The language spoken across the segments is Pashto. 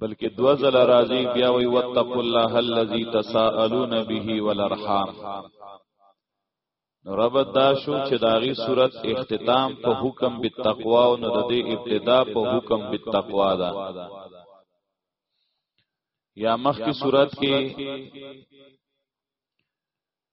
بلکې دو ځل راځي بیا وی وتقوا الله الذي تساءلون به والارحام نو رب دا شو چې داغي صورت اختتام په حکم بالتقوا او نو د دې ابتدا په حکم بالتقوا ده یا مخ کی صورت کې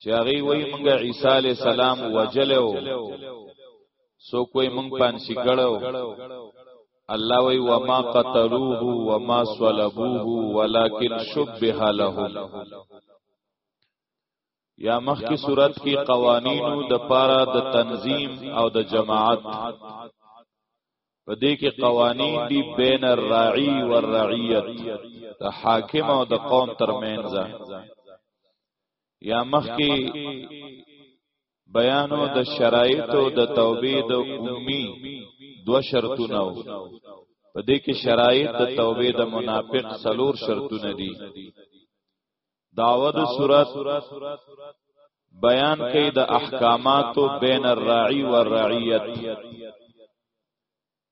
چې هغه وای مونږ عیسی علی السلام وجلو سو کوئی مونږ پانسی کړو الله وی وما قتلوه وما صلبوه ولكن شبه لهم یا مخکی صورت کې قوانینو د پاره د تنظیم او د جماعت په دې کې قوانین دي بین الراعی والرعیت د حاکم او د قوم ترمنځ یا مخکې بیانو د شرایطو د توبې د عمومي دو شرطونه وو په دې کې شرایط د توبې د منافق سلور شرطونه دي داود صورت بیان کوي د احکاماتو بین الراعی والرعیت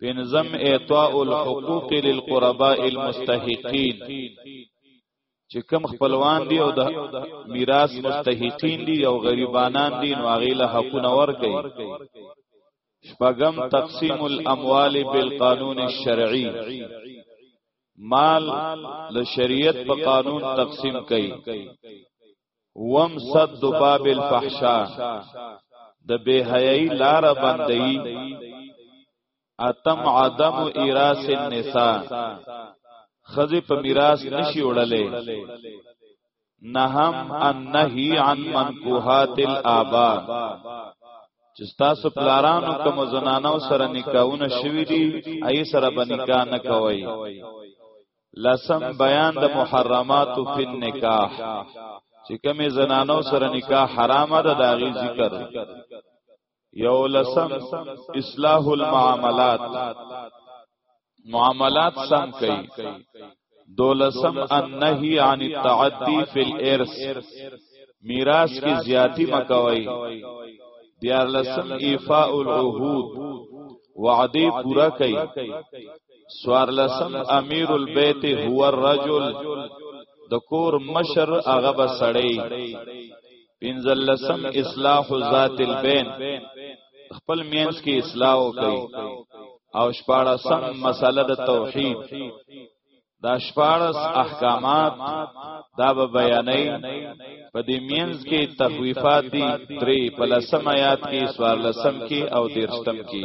پنځم اعطاء الحقوق للقرباء المستحقين چې کم خپلوان دي او د میراث مستحقین دي او غریبانان دي نو هغه له حقونه ورکړي شپږم تقسیم الاموال بالقانون الشرعي مال له شریعت په قانون تقسیم کړي وم صد باب الفحشاء د بے حیاي لار بندي اتم عدم ایراس النساء خزی په میراث نشي وړلې نهم النهی عن منکوحات الابا چې تاسو پلارانو کوم زنانو سره نکاحونه شوي دي ای سره به نکاح نه کوي لسم بیان د محرمات فی النکاح چې کومې زنانو سره نکاح حرامه ده دا غي ذکر یو لسم اصلاح المعاملات معاملات سم کوي دولسم النهی عن التعدی فی الارث میراث کی زیاتی مکوي دیار لسم ایفاء العهود وعده پورا کوي سوار لسم امیر البیت هو الرجل د کور مشر هغه به سړی پنځل لسم اصلاح ذات البین خپل مینس کې اصلاح وکړي او شپاړه سم مسله د توحید دا شپارس احکامات دا به بیانې په دې مینز کې تخویفات دي درې په لسم آیات کې سوار لسم کې او دیرشتم کې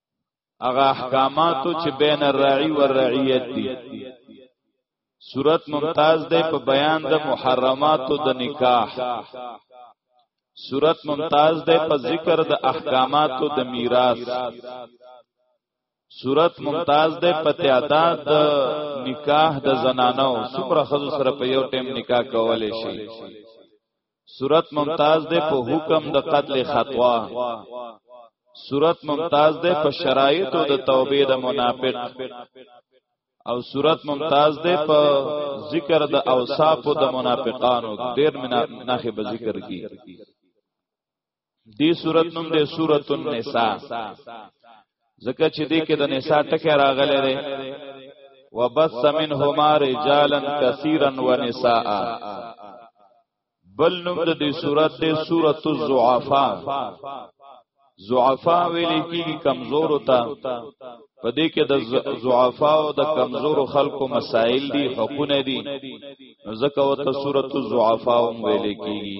هغه احکامات چې بین الرعی و الرعیت دي صورت ممتاز ده په بیان د محرمات د نکاح صورت ممتاز ده په ذکر د احکامات د میراث صورت ممتاز ده په تعداد د نکاح د زنانو څومره خزو سره په یو ټیم نکاح کولای شي صورت ممتاز ده په حکم د قتل خطوا صورت ممتاز ده په شرایطو د توبې د منافق او صورت ممتاز ده په ذکر د اوصاف د منافقانو ډیر نه به ذکر کی دی صورت نوم دی صورت النساء ځکه چې دې کې د نساء ټکی راغلی دی وبث منهما رجالا كثيرا ونساء بل نوم د دې صورت دی صورت الضعفاء زعفا ویلې کیږي کمزور تا په دې کې د زعفا او د کمزور خلکو مسائل دي حقونه دي ځکه وته صورت الزعفا هم ویلې کیږي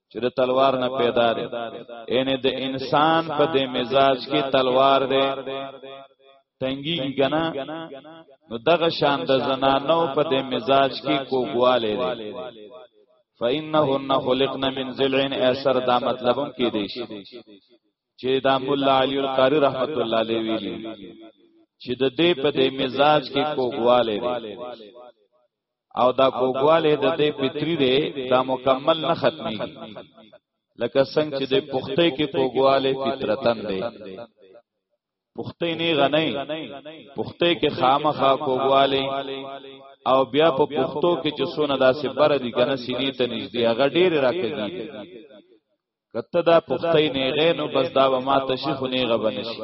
چې د تلوار نه پیدا دی ان د انسان په دې مزاج کې تلوار دی تنګي کنا نو دغه شان د زنانو په دې مزاج کې کوګواله دی فإنهن خلقن من ضلع اثر دا مطلبم کې دی چې دا مولا علی القاری رحمت الله علیه ویلي چې د دې په دې مزاج کې کوګواله دی او دا کوګواله د دې پتری دی دا مکمل نه ختميږي لکه څنګه چې د پخته کې کوګواله فطرتن دی پخته نه غنئ پخته کې خامخا کوګواله او بیا په پختو کې چې سونه داسې بر دي کنه سینې ته نږدې هغه ډېر راکېږي کته دا پختې نه غینو بس دا به ما تشیخ نه غو بنشي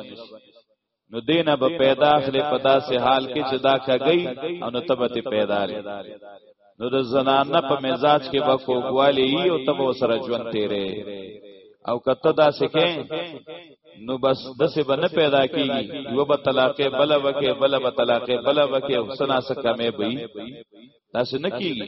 نو دینه به پیدا اخلي په داسې حال کې چې دا کګي او نو تبه پیدا لري نو د زنانه په مزاج کې به کوګوالی ای او تب سره ژوند تیرې او کته دا سکه نو بس دسه بنه پیدا کیږي یو به طلاق بل وکه بل به طلاق بل وکه حسنا سکه مې بې تاسو نه کیږي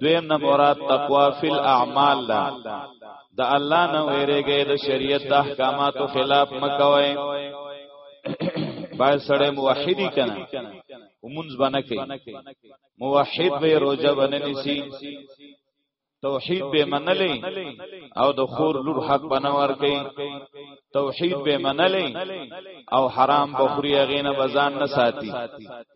دویم نه مراد تقوا فی الاعمال دا د الله نه ویریږي د شریعت د احکاماتو خلاف مکوئ باید سړی موحدی کنه ومنځ باندې کوي موحد به روزه باندې نسی توحید به منلې او د خور لور حق بنور کوي توحید به منلې او حرام بخوري غینه بزان نه ساتي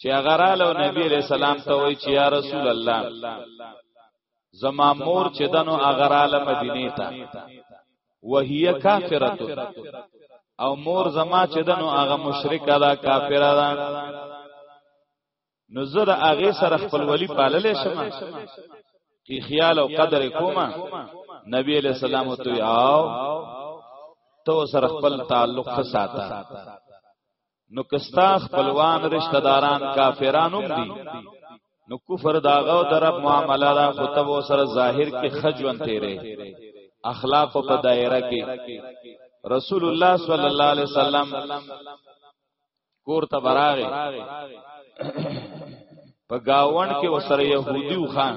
چې هغه رااله نبی علیہ السلام ته وای چې یا رسول الله زما مور چې دنو هغه رااله مدینه ته وهي کافره او مور زما چې دنو هغه مشرک ده کافر ده نو زه د هغه سره خپل ولی پاللې شم کی خیال او قدر کوما نبی علیہ السلام تو آو تو سره خپل تعلق ساته نو کستا خپلوان رشتہ داران کافرانو دي نو کفر داغه او درب معاملہ دا خطب سره ظاهر کې خجون تیرې اخلاق په دایره کې رسول الله صلی الله علیه وسلم کور ته براغه په گاون کې وسره يهودي خان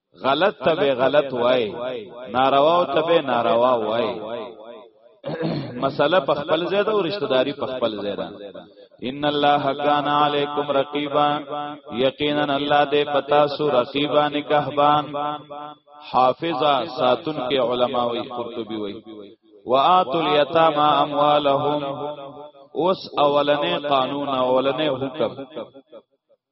غلط ته به غلط وای ناروا او ته به ناروا وای مسله په خپل ځای ده او رشتہ داری په خپل ځای ده ان الله کان علیکم رقیبا یقینا الله دې پتا سو رقیبا نگہبان حافظا ساتون کې علما وی قرطبی وی وآتوا الیتاما اموالهم اوس اولنې قانون اولنې حکم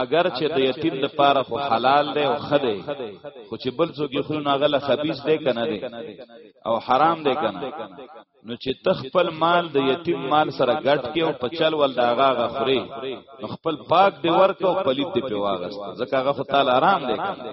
اگر چې د یتیم د پاره خو حلال دی او خده خو چې بل څوک یې خوري ناغله خبيث دی کنه دی او حرام دی کنه نو چې تخپل مال د یتیم مال سره ګټ کې او پچل ول داغه غفري نو خپل پاک دی ورک او پلیت دی په واغست ځکه هغه خو تعالی آرام دی کنه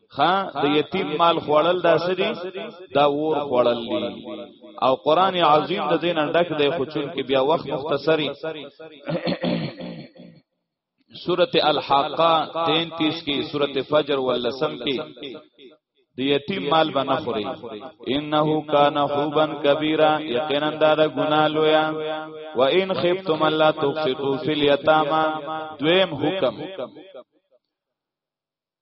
خا د یتیم مال خوړل دا سری دا ور خوړل دي او قران عظیم د دین ډک دی خو چون کې بیا وخت مختصری سورت الحاقہ 33 کی سورت فجر واللسم کی د یتیم مال بنا خوري انه کان حوبا کبیره یقینا دا د ګنا لویا و ان خفتم الله تقسطوا فی الیتاما دویم حکم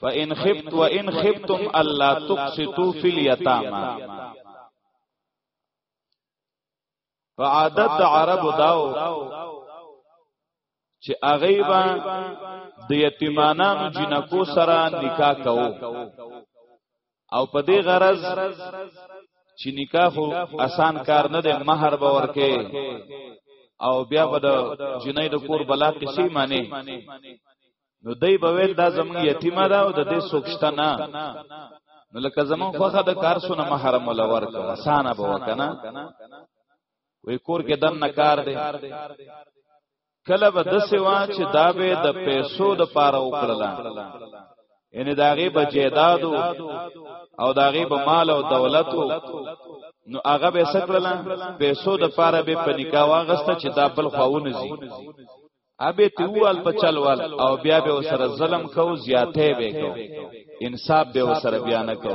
فان خفت وان خفتم الا تقسطوا في اليتامى په عادت د عرب داو چې اغه با د یتیمانانو جنکو سره نکاح کوو او په دې غرض چې نکاح خو آسان کار نه دی مہر به ورکه او بیا به د جنې د کور بلا قصې معنی نو دای به ویل دا زموږ یتیمه ده او د دې سوکشته نه نو لکه زمون خوخه د کار سونه محرم ولا ورکه اسانه به وکنه وی کور کې دن نه کار دی کله به د سوا چې دا به د پیسو د پاره وکړلا ان داغه به جیدادو او داغه به مال او دولتو نو هغه به سکړلا پیسو د پاره به په نکاح واغسته چې دا بل خواونه زی ابه تیوال په چلوال او بیا به وسره ظلم کو زیاته به کو انصاف به وسره بیا نه کو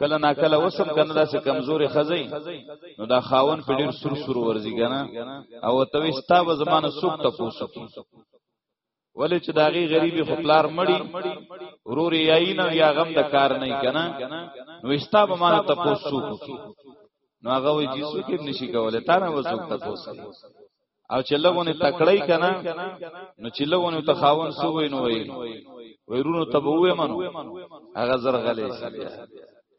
کله نا کله وسم کنه داسې کمزوري خزي نو دا خاون په ډیر سر سر ورزي کنه او ته وستا به زمانه سوق ته پوسو ولې چې داغي غریبي خپلار مړی ورور یې نه یا غم د کار نه کنه نو وستا به مانه ته پوسو نو هغه وی چې سوق نشي کولای تا نه وسوق ته پوسو او چې لګونه تکړای کنه نو چې لګونه ته خاون سو وای نو وای ويرونو ته وې منو هغه زرغلې سي بیا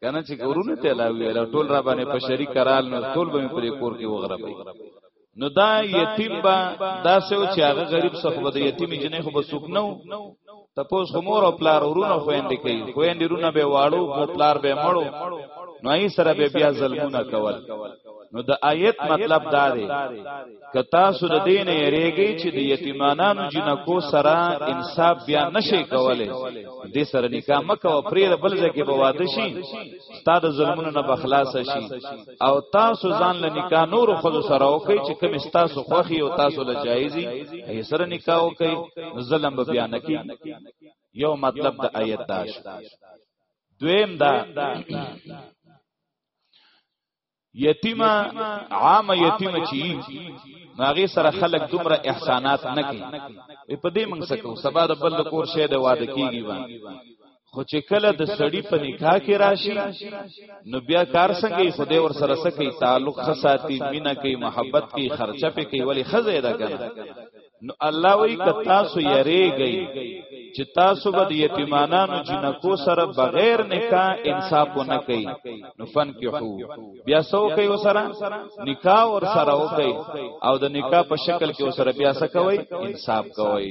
کنه چې ګورونه ته لاوی لا ټول را باندې په شریک کرال نو ټول به پرې کور کې وغربې نو دا یتیم با دا سو چې هغه غریب څخه به یتیم جنې خو به سوک نو تپوس خو مور او پلار ورونه خويندې کوي خويندې رونه به واړو خو پلار به مړو نو ای سره به بیا ظلمونه کول نو د آیت مطلب دا دی که تاسو د دین یریږئ چې د یتیمانانو جنکو سره انصاف بیا نشي کولای د سره نکاح مکه او پرې بل ځکه به واده شي ستاد ظلمونو نه بخلاص شي او تاسو ځان له نکاح نور خود سره وکي چې کوم تاسو خوخي او تاسو له جایزي ای سره نکاح وکي ظلم به بیان کی یو مطلب د آیت داش دویم دا یتیمه عام یتیمه چی ناغي سره خلق دومره احسانات نه کوي په دې موږ سکو سبا د بل کور شه د واده کیږي باندې خو چې کله د سړی په نکاح کې راشي نو بیا کار څنګه خدای ور سره سکی تعلق خساتی مینا کې محبت کې خرچه پې کې ولی خزه ده کنه نو الله وی ک تاسو یریږي چې تاسو به یتیمانانو جنکو سره بغیر نکاح انصاف نه کوي نو فن کې هو بیا سو کوي وسره نکاح ور سره وکي او د نکاح په شکل کې وسره بیا سکوي انصاف کوي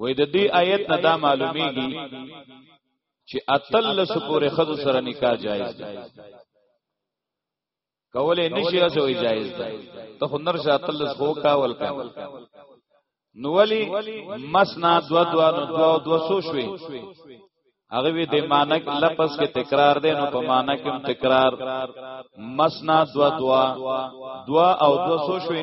وې د دې آیت نه دا معلومیږي چې اتل لس پورې خزو سره نکاح جایز ده کولې نشي غوې جایز ده ته هنر شه اتل لس خو کا ول کا نو ولی مسنا دو دو نو دو دو سو شوي هغه وی د مانک لفظ کې تکرار دی نو په مانک هم تکرار مسنا دو دو دو او دو سو شوي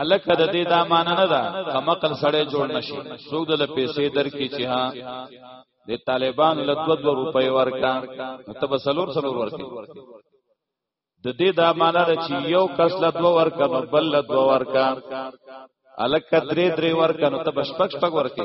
الکه د دې دا مان نه ده کمقل سړی جوړ نشي سود له پیسې درکې چې ها د طالبان له 2 روپۍ ورکا ته به سلور سلور ورکې د دې دا مان ده چې یو کس له 2 ورکا نو بل له 2 ورکا الکه درې درې ورکا نو ته بشپک شپک ورکې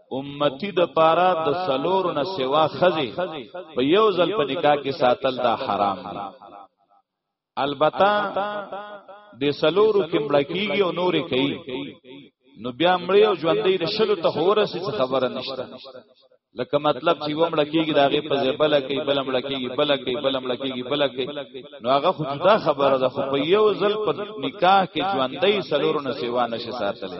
امتی د پاره د سلور نه سوا خزي په یو ځل په نکاح کې ساتل دا حرام دي البته د سلور کې مړکیږي او نورې کوي نو بیا مړی او ژوندۍ د شلو ته هورسې څه خبره نشته لکه مطلب چې و مړکیږي دا غي په زبل کې بل مړکیږي بل کې بل مړکیږي بل کې نو هغه خو دا خبره ده خو په یو ځل پر نکاح کې ژوندۍ سلور نه سیوا نشه ساتلې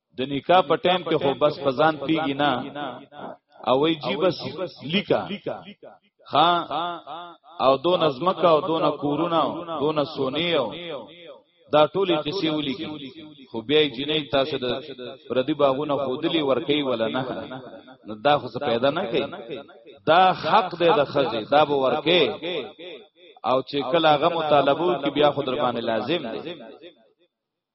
د نکاح په ټیم کې خو بس پزان پیږي نه او وی جی بس لیکا ها او دو نظمکا او دو نکورونا دو نسونی او دا ټولې قصې ولیکي خو بیا جنې تاسو د پردي باغونه خودلی ورکی ولا نه نو دا خو څه پیدا نه کوي دا حق دی د خزي دا به ورکی او چې کله هغه مطالبه کوي بیا خو در باندې لازم دی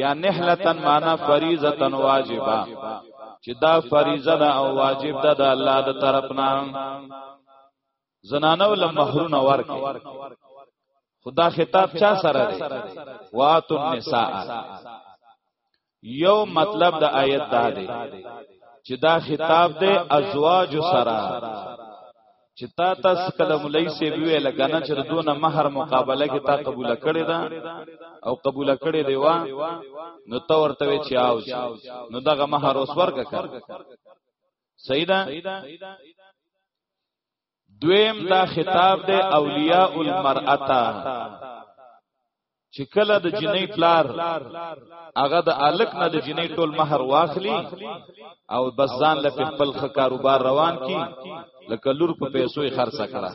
یا نحلتن معنا فریضتن واجبا چې دا فریضه ده او واجب ده د الله د طرفنا زنانو له مہرونه ورکه خدا خطاب چا سره دی واتو النساء یو مطلب د آیت دا دی چې دا خطاب دی ازواج سره چې تا تاسو کله مولای سی ویل کنه چې دونه مہر مقابله کې تا قبول کړی دا او قبول کړی دی وا نو تو ورته چې آو نو دغه مہر اوس ورک کړ سیدا دویم دا خطاب دی اولیاء المرأتا چې کله د جنې پلار هغه د الک نه د جنې ټول مہر واخلي او بس ځان له خپل کاروبار روان کی لکه لور په پیسو یې خرڅ کړه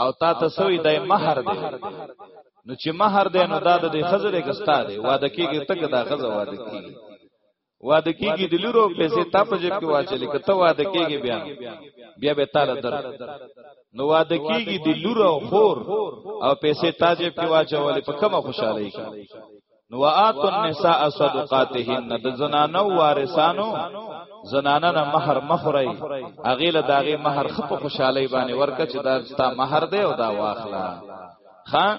او تا ته سوې د مہر دی نو چې مہر دی نو دا د خزر کې ستا دی واده کیږي تک دا خزر واده کیږي واده کیږي د لورو پیسې تا په جیب کې واچلې کته واده کیږي بیا بیا به تعالی در نو واده کیږي د لورو او خور او پیسې تا جیب کې واچولې په کومه خوشاله کی نو وات النساء صدقاتهن د زنانو وارثانو زنانه نه مہر مخری اغیله داغه مہر خپ خوشاله باندې ورکه چې دا ستا مہر دی او دا واخلا خان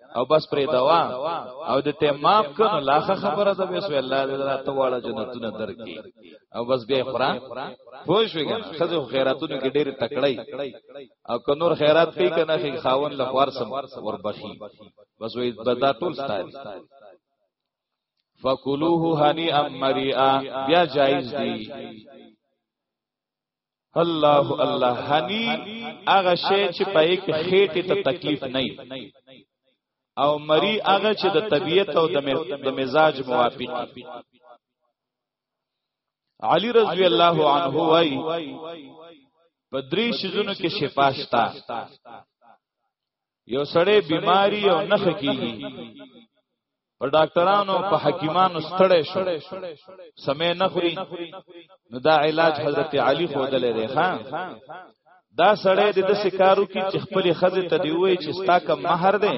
او بس پرې دوا او د ته ماف کړه لاخه خبره ده بس الله دې راته واړه جنتونه درکې او بس به قران پوه شو کنه خزه خیراتونو کې ډېر تکړای او که نور خیرات کوي کنه خې خاون له خورسم وربخي بس وې بدا ټول ستاري فکلوه هنی ام مریا بیا جایز دی الله الله هني هغه شی چې په یک خېټه ته تکلیف نه او مری هغه چې د طبیعت او د مزاج موافق علی رضی الله عنه وای په درې شزونو کې شفا شتا یو سړی بیماری او نخ کیږي په ډاکټرانو په حکیمانو ستړی شو سمې نه خوري نو دا علاج حضرت علی خو دلې دی ها دا سړی د دسې کارو کې چې خپل خزه ته دی وای چې ستا کم مہر دی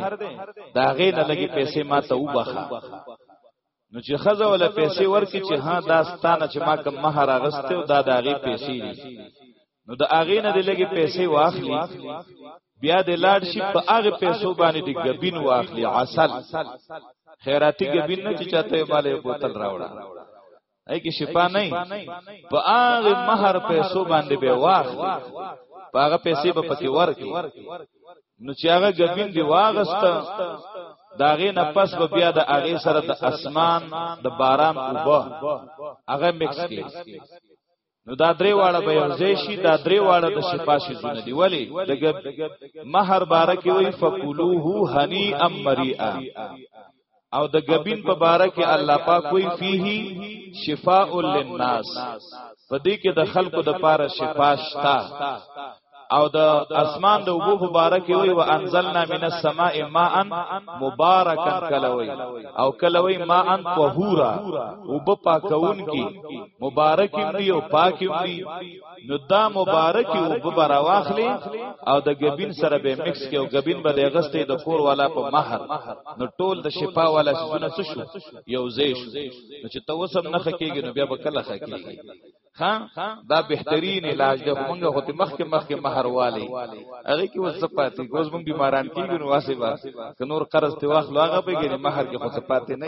دا غې نه لګي پیسې ما ته وبخا نو چې خزه ولا پیسې ورکې چې ها دا ستانه چې ما کوم مہر اغسته او دا د هغه پیسې دي نو د هغه نه د لګي پیسې واخلي بیا د لاړ شي په هغه پیسو باندې د غبین واخلي عسل خیراتی غبین نه چې چاته مالې بوتل راوړه ای کی شفا نه په هغه مہر پیسو باندې به واخلي په هغه پیسې به پکې ورکي نو چې هغه جبین دی واغسته داغه نه پس به بیا د هغه سره د اسمان د باران اوبه هغه مکس کړي نو دا درې واړه به یوځای شي دا درې واړه د شفا شي زونه دی ولی دغه مہر بارکه وی فقلوه هنی ام مریئا او د غبین په باره کې الله پاک کوئی فيه شفاء للناس په دې کې د خلکو د پاره شفا شتا او د اسمان د وبو په باره کې وی وانزلنا من السماء ماء مبارکا کلوي او کلوي ماء طهورا وب پاکون کی مبارک دی او پاک دی نو دا مبارکی او په برا واخلي او د غبین سره به مکس کې او غبین به د غستې د کور والا په مہر نو ټول د شفا والا سونه څه شو یو زې شو نو چې توسم نه خکېږي نو بیا به کله خکېږي ها دا بهترین علاج دی موږ هوته مخ کې مخ کې مہر والی هغه کې وسه پاتې ګوز موږ بیماران کیږي نو واسه با نور قرض ته واخلو هغه به کې مہر کې خو پاتې نه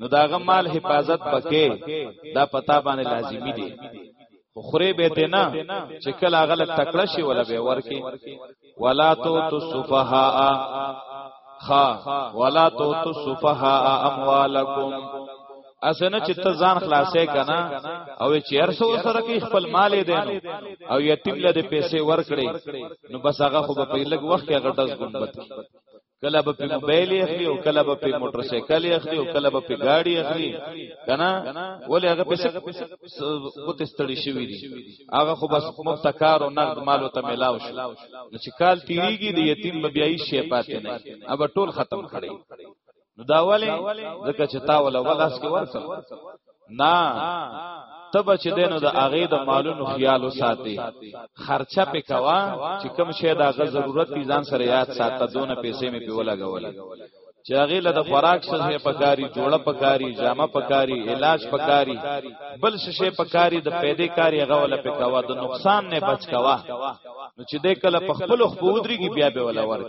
نو دا غمال حفاظت پکې دا پتا باندې لازمی دی خو خوري به ته نه چې کله غل تکړه شي ولا به ورکی ولا تو تصفها خا ولا تو تصفها اموالکم اسنه چې ته ځان خلاصې کنا او چې هر څو سره کې خپل مال دې نو او یتیم له پیسې ورکړي نو بس هغه خو په لګ وخت کې غټز ګمبت کله به په موبایل اخلي او کله به په موټر سایکل اخلي او کله به په ګاډي اخلي کنه ولې هغه پیسې کوت استړي شوی دي هغه خو بس مفتکار او نقد مالو ته ملاو شو نو چې کال تیریږي د یتیم ببیایي شی پاتې نه اب ټول ختم کړي نو دا ولې ځکه چې تا ولا ولاس کې ورسل نه تب چې دینو د اغه د مالونو خیال وساتي خرچه پکوا چې کم شی دا غ ضرورت دي ځان سره یاد ساته دونه پیسې مې په ولا غول چې هغه له د خوراک څخه پکاري جوړه پکاري جامه پکاري علاج پکاري بل څه پکاري د پیدې کاری هغه ولا پکوا د نقصان نه بچ کوا نو چې دې کله په خپل خپودري کې بیا به ولا ورک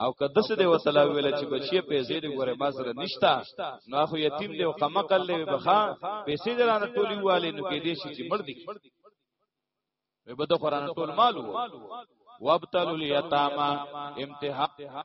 او که دسه دی وتلا ویل چې بچی پیسې دی ګوره ما سره نشتا نو خو یتیم دی او قمقل دی بخا پیسې درانه ټولی والی نو کې دې شي چې مړ دی وي بده قران ټول مال وو وابتلوا اليتامى امتحان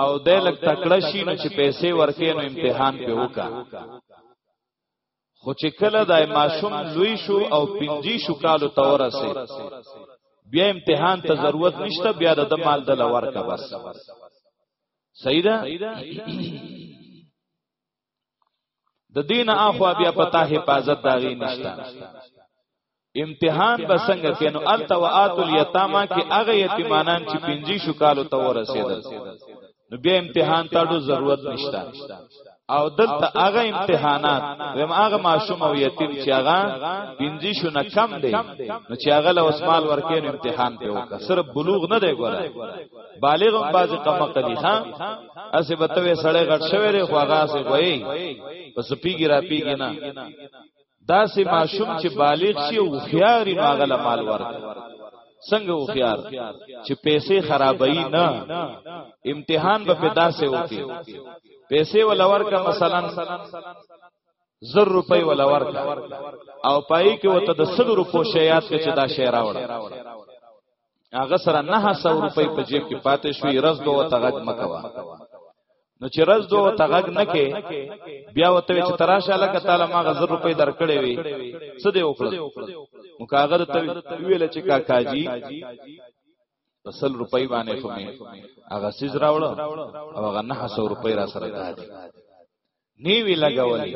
او د لک تکړه شي نو چې پیسې ورکې نو امتحان په وکا خو چې کله د ماشوم لوی شو او پنځه شو کالو تورسه بیا امتحان ته ضرورت نشته بیا د مال د لور کا بس صحیح ده د دین اخوا بیا پتا حفاظت داغي نشته امتحان به څنګه کینو التا وات الیتاما کې هغه یتیمانان چې پنځه شو کالو ته ورسېدل نو بیا امتحان تاړو ضرورت نشته او دلته هغه امتحانات ویم هغه معشوم او یتیم چې هغه پنځه شو نه کم دی نو چې هغه له اسمال ورکې امتحان په وکړه صرف بلوغ نه دی ګوره بالغ هم باز کم کلی ها اسه بتوي سړی غټ شوی ری خو هغه سه وای پس پیګی را پیګی نه دا سه معشوم چې بالغ شي او خياري ماغله مال ورک څنګه او خيار چې پیسې خرابای نه امتحان به په داسې وکي پیسې ولور کا مثلا زر روپۍ ولور کا او پای کې وته د 100 روپو شیات کې چې دا شی راوړ هغه سره 900 روپۍ په جیب کې پاتې شوې رز دوه تغګ مکوا نو چې رز دوه تغګ نه کې بیا وته چې تراشه لکه تعالی ما غزر روپۍ درکړې وي څه دی وکړل نو کاغذ ته ویل چې کاکاجی سل روپۍ باندې خو مې هغه سیز راوړ او هغه 900 روپۍ را سره ده نیوی لګولې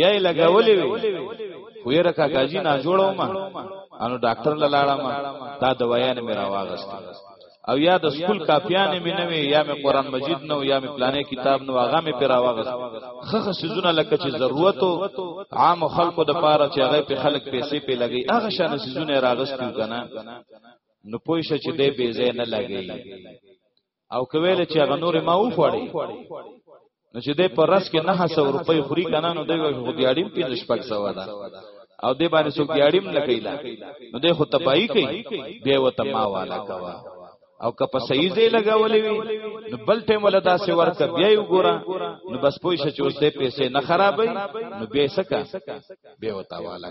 یې لګولې وی خو یې رکا کاجی نه جوړو ما انو ډاکټر لاله ما دا دوايان مې راواغست او یا د سکول کاپیان مې نه وی یا مې قران مجید نو یا مې پلانې کتاب نو هغه مې پر راواغست خخه سيزونه لکه چې ضرورت عام خلکو د پاره چې هغه په خلک پیسې په لګي هغه شان سيزونه راغستو کنه نو پوه شې چې دې بې ځای نه لګي او کویل چې هغه نور ما وخوړي نو چې دې پر رس کې 900 روپۍ خوري کنه نو دوی خو دیاړیم 15 شپږ سو ده او دې باندې څوک دیاړیم نه کیلا نو دې خو تباہی کوي به وته ما والا کوا او که په صحیح ځای لګولې وي نو بل ټیم ولا داسې ورکه بیا یو ګورا نو بس پوه شې چې اوس دې پیسې نه خرابې نو به سکا به وتا والا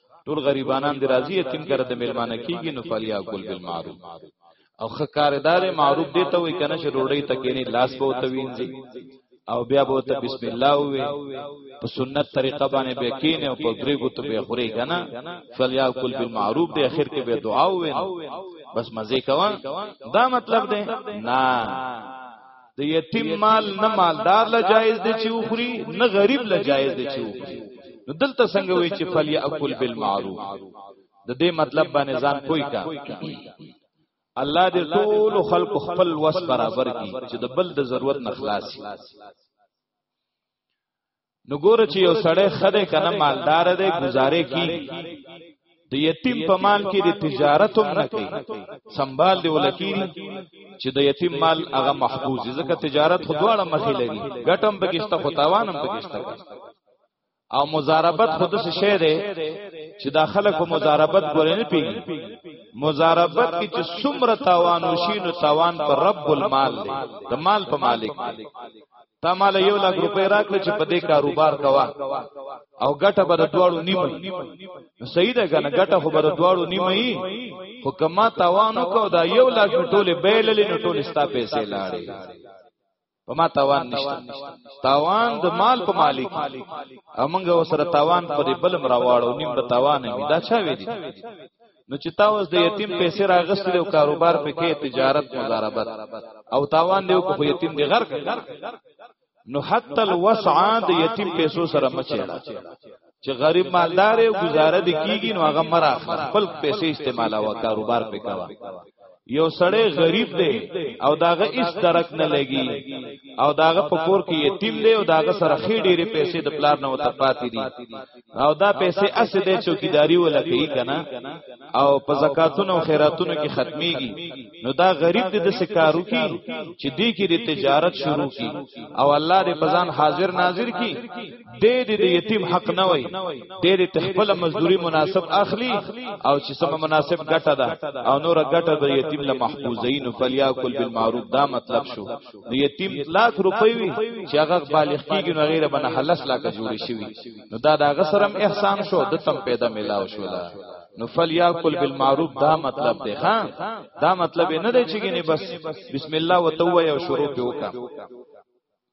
ټول غریبانان دی راضی یتیم کړه د میلمانه کیږي نو فلیا کول بالمعروف او خکاردار معروف دی ته وی کنه چې ډوډۍ تکینی لاس به وتوینځي او بیا به ته بسم الله وې په سنت طریقه باندې به کینې او په درې ګوتو به خوري کنه فلیا کول بالمعروف دی اخر کې به دعا وې بس مزه کوا دا مطلب دی نه د یتیم مال نه مالدار لا جایز دی چې وخوري نه غریب لا جایز دی چې وخوري نو دلته څنګه وی چې فلی اکل بالمعروف د دې مطلب باندې ځان پوي کا الله دې ټول خلق خپل وس برابر کړي چې د بل د ضرورت نه خلاصي نو ګوره چې یو سړی خده کنه مالدار دی گزاره کی د یتیم په مال کې د تجارت هم نه کوي سنبال دی ولکې چې د یتیم مال هغه محفوظ ځکه تجارت خو دواړه مخې لري ګټم بګشته خو تاوانم بګشته او مزاربت خود څه شی دی چې دا خلک په مزاربت ګورې نه پیږي مزاربت کې چې څومره تاوان وشي نو تاوان پر رب المال دی د مال په مالک تا مال یو لک روپۍ راکړه چې په دې کاروبار کوا او ګټه به د دواړو نیمه صحیح ده کنه ګټه خو به د دواړو نیمه ای خو کما تاوان کو دا یو لک ټوله بیللې نو ټوله ستا پیسې لاړې په ما تاوان نشته تاوان د مال په مالک امنګ وسره تاوان په بلم راواړو نیم به تاوان وي دا چا وی دي نو چې تا اوس د یتیم پیسې راغستې او کاروبار پکې تجارت مضاربت او تاوان دی کو یتیم دی غرق نو حتی الوسع د یتیم پیسو سره مچي چې غریب مالدار او گزاره د کیږي نو هغه مرا خپل پیسې استعماله او کاروبار پکوا یو سړی غریب دی او داغه هیڅ درک نه لګي او داغه په کور کې یتیم دی او داغه سره خې ډېرې پیسې د پلار نه وته پاتې دي او دا پیسې اسې د چوکیداری ولکې کنا او په زکاتونو او خیراتونو کې ختميږي نو دا غریب دی د سکارو کې چې دی کې د تجارت شروع کی او الله دې پزان حاضر ناظر کی دې دې د یتیم حق نه وای دې دې تخپل مزدوري مناسب اخلي او چې سم مناسب ګټه ده او نور ګټه د یتیم له محفوظین فلیاکل بالمعروف دا مطلب شو د یتیم لاک روپی وی چې هغه بالغ کیږي نو غیره بنه حلس لا کا جوړ شي نو دا دا غسرم احسان شو د تم پیدا ملاو شو دا نو فلیاکل بالمعروف دا مطلب دی ها دا مطلب نه دی چې ګنې بس بسم الله وتوه یو شروع پیوکا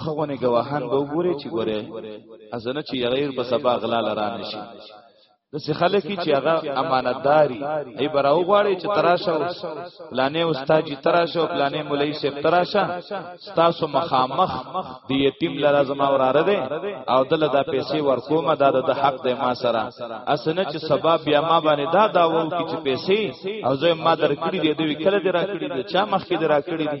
خغونه گواهان به وګوري چې ګوره ازنه چې غیر په سبا غلا لران شي د څه خلک چې هغه امانتداري ای براو غواړي چې تراشه پلانې استاد جی تراشه پلانې مولای صاحب تراشه تاسو مخامخ د یتیم لاره زما وراره ده او دل دا پیسې ورکومه دا د حق ده ما سره اسنه چې سبب بیا ما باندې دا دا وو چې پیسې او زه ما درکړي دي دوی کله درا کړی دي چا مخ کې درا کړی دي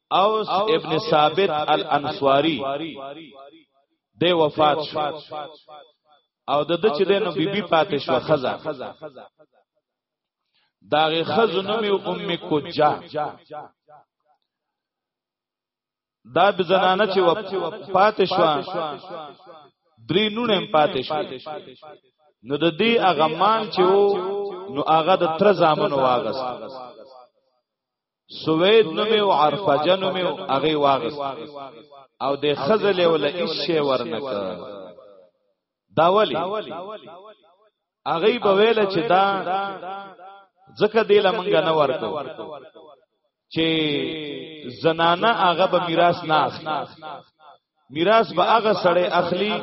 اوس ابن ثابت الانصاری د وفات شو او د د چې د نو بیبي پاتې شو خزا داغه خز نومي ام کوجا دا به زنانه چې پاتې شو درې نونه پاتې شو نو د دې هغه مال چې نو هغه د تر زامن واغست سوید نو میو عرفجه نو میو هغه واغست او د خزل ول ایشه ورنک دا ولی هغه به ویل چې دا ځکه دی لمنګ نه ورکو چې زنانه هغه به میراث نه اخلي میراث به هغه سړی اخلي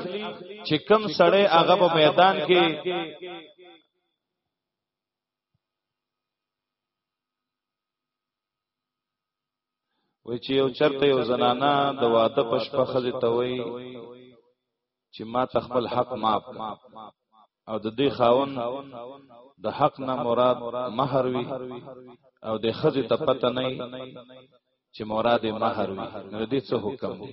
چې کم سړی هغه په میدان کې وای چې یو چرته یو زنانا د واده پشپه خزه ته وای چې ما ته خپل حق معاف او د دې خاون د حق نه مراد مہر وی او د خزه ته پته نه چې مراد مہر وی نو دې څه حکم دی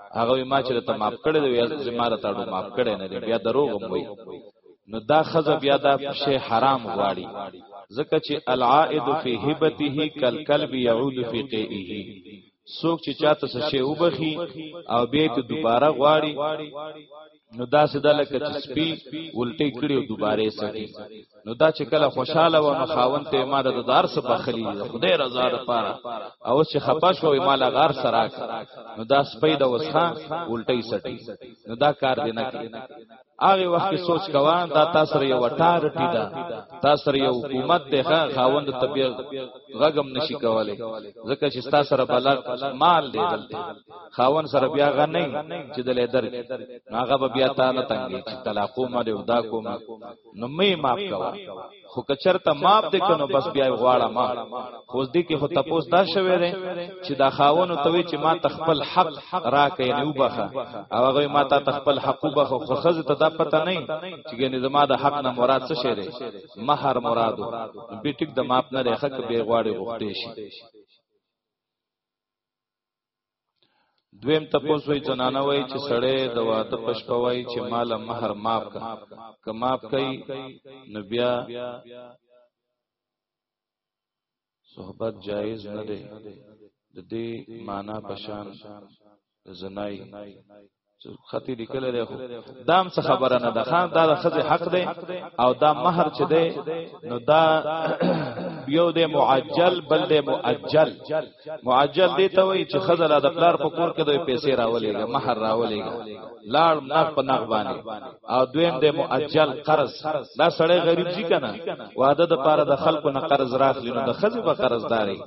هغه ما چې ته معاف کړې دی یا زما ته ډو معاف کړې نه دی بیا دروغ وای نو دا خزه بیا دا شی حرام غواړي ځکه چې العائد فی هبته کل کلب یعود فی قیئه څوک چې چاته څه شی وبخي او بیا ته دوباره غواړي نو دا سدا لکه چې سپي ولټي کړي او دوباره سړي نو دا چې کله خوشاله و نو خاون ته ما د دار سره بخلی د خدای رضا لپاره او چې خپه شو ما لا غار سره نو دا سپي د وسخه ولټي سړي نو دا کار دی نه کوي هغه وخت سوچ کوا دا تاسو یو وټار ټی دا تاسو یو حکومت دی ښا خاوند طبيعت غغم نشي کولای ځکه چې تاسو سره بلغ مال دی دلته خاون سره بیا غ نه چې د لیدر هغه به بیا تا نه تنګي چې طلاقو ما دی ودا کوم نو مې معاف کوا خو کچرته معاف دې کنو بس بیا غواړه ما خو دې کې خو تپوس دا شوی دی چې دا خاون ته وی چې ما تخپل حق راکې نه وبخه او هغه ما ته تخپل حق وبخه خو خزه ته دا پته نه چې ګنې زما د حق نه مراد څه شی دی مہر مرادو بیٹک د ماپ نه رخه کې بیا غواړي غوښتې شي دویم تپوس وی زنانه وای چې سړی د واده پښ پوي چې مال مہر ماف کا که ماف کای نو بیا صحبت جایز نه دی د دې معنا پشان زنای خطی لیکل دی خو دام څه خبره نه ده خان دا د خزه حق دی او دا مہر چې دی نو دا یو دی معجل بل دی مؤجل معجل دی ته وای چې خزه لا د پلار په کور کې دوی پیسې راولېږي مہر راولېږي لاړ نه په نغ باندې او دویم دی مؤجل قرض دا سړی غریب شي کنه واده د پاره د خلکو نه قرض راخلی نو د خزه په قرضداري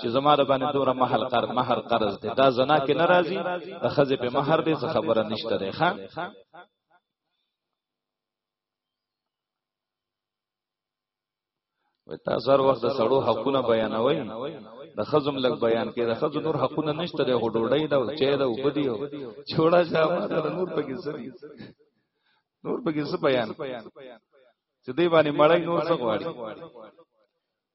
چې زما د باندې دوره مہر قرض مہر قرض دی دا زنا کې ناراضي د خزه په مہر دې څه خبره نشته ده ښا وي تاسو هر وخت د سړو حقونه بیانوي د خزم لګ بیان کې د خزم نور حقونه نشته د هډوړې دا چې دا وبدي او چوڑا شاو دا نور پکې سړي نور پکې څه بیان چې دی باندې مړای نور څه غواړي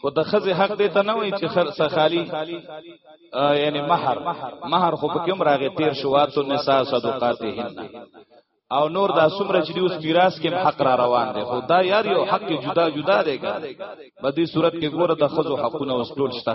خو د خزه حق دې ته نه وای چې خر سخالی یعنی مہر مہر خو په کوم راغې تیر شواتو نساء صدقاتهن او نور دا سمره چې اوس میراث کې حق را روان دي خو دا یار یو حق جدا جدا دی ګا په دې صورت کې ګوره د خزو حقونه اوس ټول شته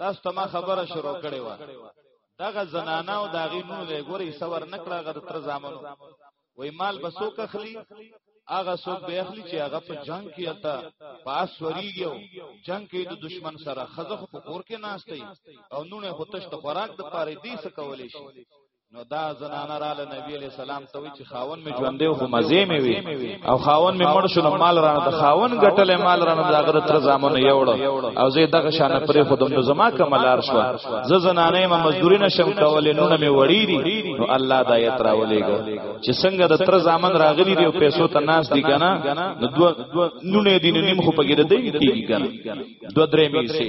تاسو ته ما خبره شروع کړې و دغه زنانه او داغي نون له ګوري صبر نکړه غد تر زامنو وای مال بسو کخلی هغه څوک به اخلي چې هغه په جنگ کې اتا پاس وریږي جنگ کې د دشمن سره خزه په کور کې ناشته او نونه هوتش ته خوراک د پاره دې څه کولې شي نو دا زنانه را له نبی علی سلام ته وی چې خاون می ژوندې خو مزه می وی او خاون می مړ شو مال را نه خاون غټل مال را نه دا غره تر زامن یوړ او زه دغه شان پرې خودم نو زما کملار شو ز زنانه ما مزدوری نشم کولې نو نه می وړی دي نو الله دا یې تر ولېګو چې څنګه د تر زامن راغلی دی او پیسو ته ناس دی کنه نو دو نو نه دین نیم خو پګې ده دی کیږي کنه دو درې می سي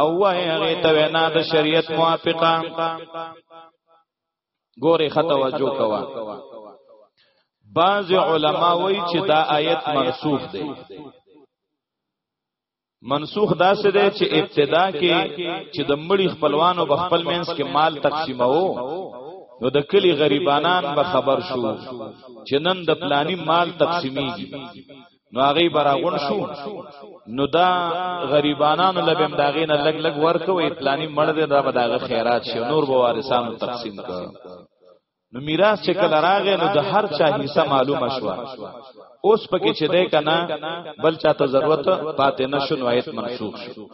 او وای هغه ته وینا د شریعت موافقه ګوره خطا وجو کوا بعض علما وایي چې دا آیت منسوخ دی منسوخ دا څه دی چې ابتدا کې چې د مړي خپلوانو په خپل مینس کې مال تقسیمو نو د کلی غریبانان به خبر شو چې نن د پلانی مال تقسیمیږي نو هغه براغون شو نو دا غریبانانو لبم داغې نه لګ لګ ورکو اطلانی مړ دې دا به داغه خیرات شي نور به وارثانو تقسیم کړ نو میراث چې کله راغې نو د هر چا حصہ معلومه شو اوس پکې چې ده کنه بل چاته ضرورت پاتې نشو نو آیت منسوخ شو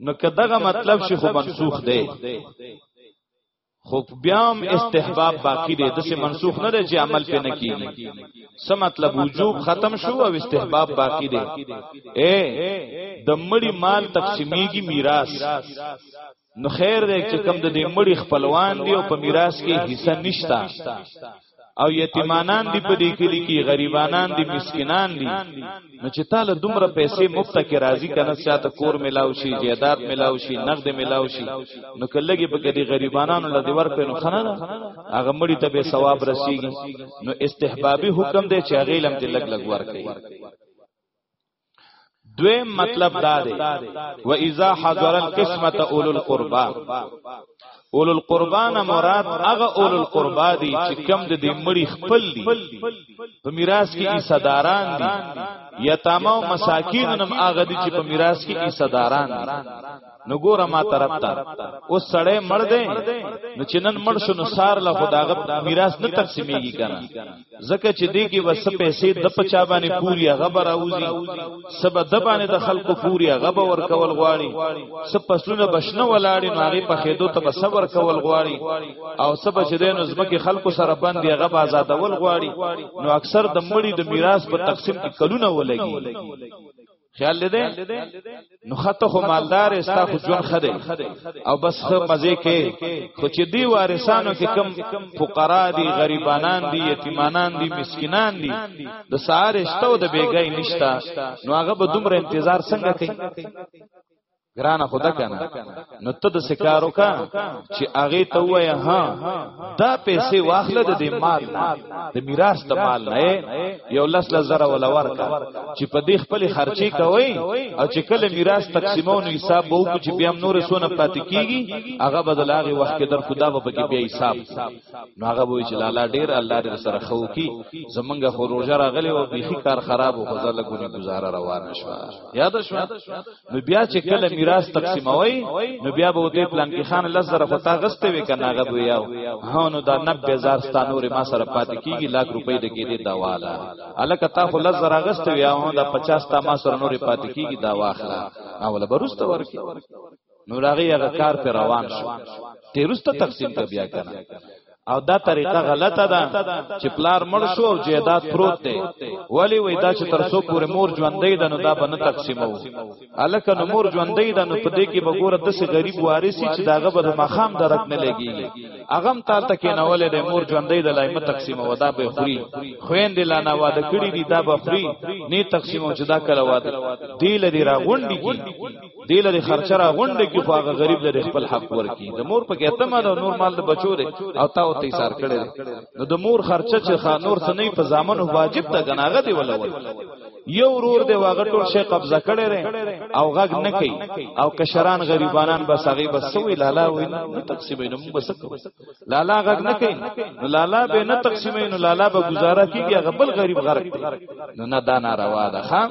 نو که دغه مطلب شي خو منسوخ دی خو بیا هم استحباب باقی دی دسه منسوخ نه دی چې عمل پې نه کیږي څه مطلب وجوب ختم شو او استحباب باقی دی اے د مړی مال تقسیمیږي میراث نو خیر دی چې کم د دې مړی خپلوان دی او په میراث کې حصہ نشتا او یتیمانان دی په دې کلی کې غریبانان دی مسکینان دی نو چې تاله دومره پیسې مفت کې راضی کنه ساته کور ملاو شي جیدات ملاو شي نقد ملاو شي نو کلهږي په دې غریبانانو لدی ورکې نو خنه ده هغه مړی ته به ثواب رسیږي نو استحبابي حکم دی چې هغه لم دې لګ لګ ورکې دویم مطلب دا دی و اذا حضر القسمت اولو القربا اولو القربا نه مراد هغه اولو القربا دي چې کم د دې مړي خپل دي په میراث کې حصہ داران دي یتاما او مساکین هم هغه دي چې په میراث کې حصہ داران دي نو ګوره ما طرف ته اوس سړی مړ دی نو چې نن مړ شو نو سار له خداغه میراث نه تقسیمېږي کنه ځکه چې دی کې وسه پیسې د پچا باندې پوریا غبر اوزي سب د باندې د خلکو پوریا غبر ور کول غواړي سب پسونه بشنه ولاړي نو هغه په خېدو ته صبر کول غواړي او سب چې دین زمکه خلکو سره باندې غبر آزادول غواړي نو اکثر د مړي د میراث په تقسیم کې کلونه ولګي خیال لیدې نو خطه خو مالدار استا خو جون خده او بس خو مزه کې خو چې دی وارثانو کې کم فقرا دي غریبانان دي یتیمانان دي مسکینان دي د سار اشتو د بیګای نشتا نو هغه به دومره انتظار څنګه کوي ګرانه خدا کنه نو ته د سکارو کا چې اغه ته وای ها دا پیسې واخله د دې مال د میراث د مال نه یو لس لزر ولا ورکا چې په دې خپل خرچي کوي او چې کله میراث تقسیمون حساب وو چې بیا نور سونه پاتې کیږي هغه بدل هغه وخت در خدا به کې بیا حساب نو هغه وای چې لالا ډیر الله دې سره خو کی زمونږ خو روزه راغلی او بیخي کار خراب او خزله ګونی گزاره روانه شو یاد شو نو بیا چې کله میراث تقسیموي نو بیا به دې پلان کې خان لزر خو تا غسته وی کنه غو یاو ها نو دا 90000 ستا نور ما سره پاتې کیږي لاک روپۍ د کې دې داواله الکه تا خو لزر غسته وی او دا 50 تا ما سره نور پاتې کیږي دا واخلا اوله برسته ورکی نو راغی هغه کار پر روان شو تیرسته تقسیم ک بیا کنه او دا طریقه غلطه ده چې پلار مړ شو او جیدات پروت دی ولی وای دا چې تر څو پورې مور ژوندې ده نو دا به نه تقسیمو الکه نو مور ژوندې ده نو په دې کې به ګوره دسه غریب وارثي چې داغه به مخام درک نه لګي اغم تال ته کې نولې ده مور ژوندې ده لایمه تقسیمو دا به خوري خويندې لا نه واده کړی دي دا به خوري نه تقسیمو چې دا کله واده دی لري راغونډي دی لري خرچه را غونډه کې خو هغه غریب لري خپل حق ورکي د مور په کته ما د نور مال د بچو دی او تا او تی سار کړي نو د مور خرچه چې خا نور سنې په ځامن واجب ته غناغه دی ولا ول یو رور دی واغه ټول شي قبضه کړي او غږ نه کوي او کشران غریبانان بس هغه بس سوې لالا وې نه تقسیمې نو بس لالا غږ نه کوي نو لالا به نه تقسیمې نو لالا به گزاره کیږي هغه بل غریب غرق نو نه دا ناروا ده خام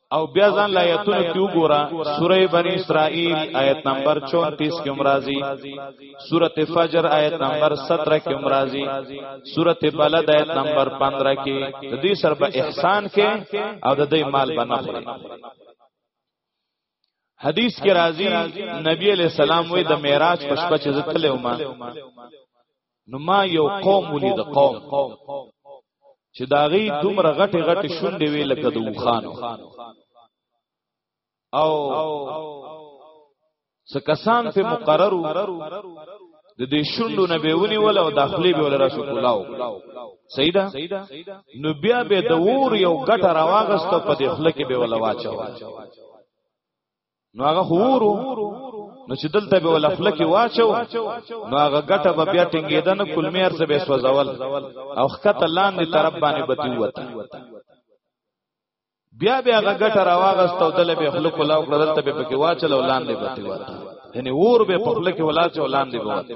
او بیا ځان لا آیتونو کې وګوره سوره بنی اسرائیل آیت نمبر 34 کې مرাজি سوره فجر آیت نمبر 17 کې مرাজি سوره بلد آیت نمبر 15 کې د دې سر به احسان کې او د دې مال بنخوري حدیث کې راځي نبی علیہ السلام وې د معراج پښپچ زتلې ومه نو ما یو قوم ولید قوم چې داغي دومره غټه غټه شونډې وی لکه د وخانو او سکسان په مقررو د دې شوندو نه به ونی ولا او داخلي به ولا راشو کولاو سیدا نو بیا به د ور یو ګټه راواغسته په دې خله کې به ولا واچو نو هغه خورو نو چې دلته به ولفله کې واچو نو هغه ګټه به بیا ټینګېده نه کلمې ارزه به سوځول او خکته لاندې طرف باندې بتی وته بیا بیا هغه ګټه راواغست او دلته به خلکو لا وکړه دلته به پکې واچل او لاندې بتی وته یعنی اور به په خلکو ولاچ او لاندې به وته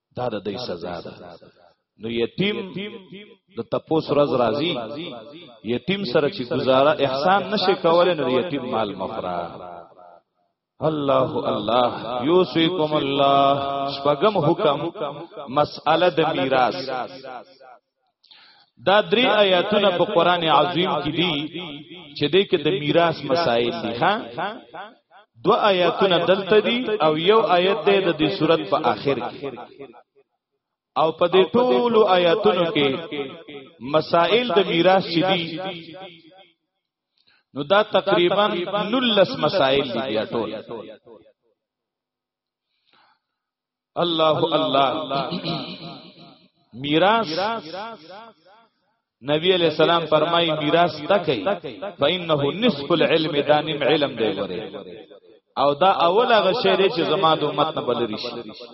دا د دې سزا ده نو یتیم د تپوس رز راضی یتیم سره چې گزاره احسان نشي کولای نو یتیم مال مفرا الله الله یوسیکم الله شپغم حکم مسأله د میراث دا درې آیاتونه په قران عظیم کې دي چې دې کې د میراث مسائل دي ها دو آیاتونه دلته دي او یو آیت دی د دې صورت په آخر کې او په دې ټولو آیاتونو کې مسائل د میراث چې دي نو دا تقریبا 19 مسائل دي ټول الله الله میراث نبی علیہ السلام فرمای میراث تکي فإنه نصف العلم دانم علم دی غره او دا اول هغه شی دی چې زما د امت نه بلری شي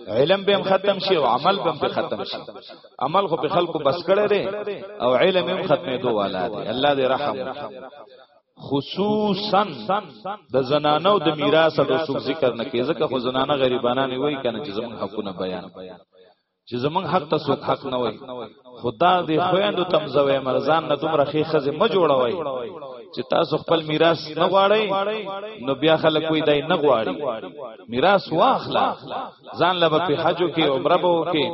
علم به ختم شي او عمل به په ختم شي عمل خو په خلکو بس کړي او علم هم ختمې دوه والا دی الله دې رحم خصوصا د زنانو د میراث د څوک ذکر نه کوي ځکه خو زنانه غریبانه نه وای کنه چې زمون حقونه بیان چې زمون حق ته څوک حق نه وای خدا دې خويندو تم زوي مرزان نه دومره خې خزه ما جوړوي چې تاسو خپل میراث نه غواړئ نو بیا خلک کوئی دای نه غواړي میراث واخلا ځان له په حجو کې عمره بو کې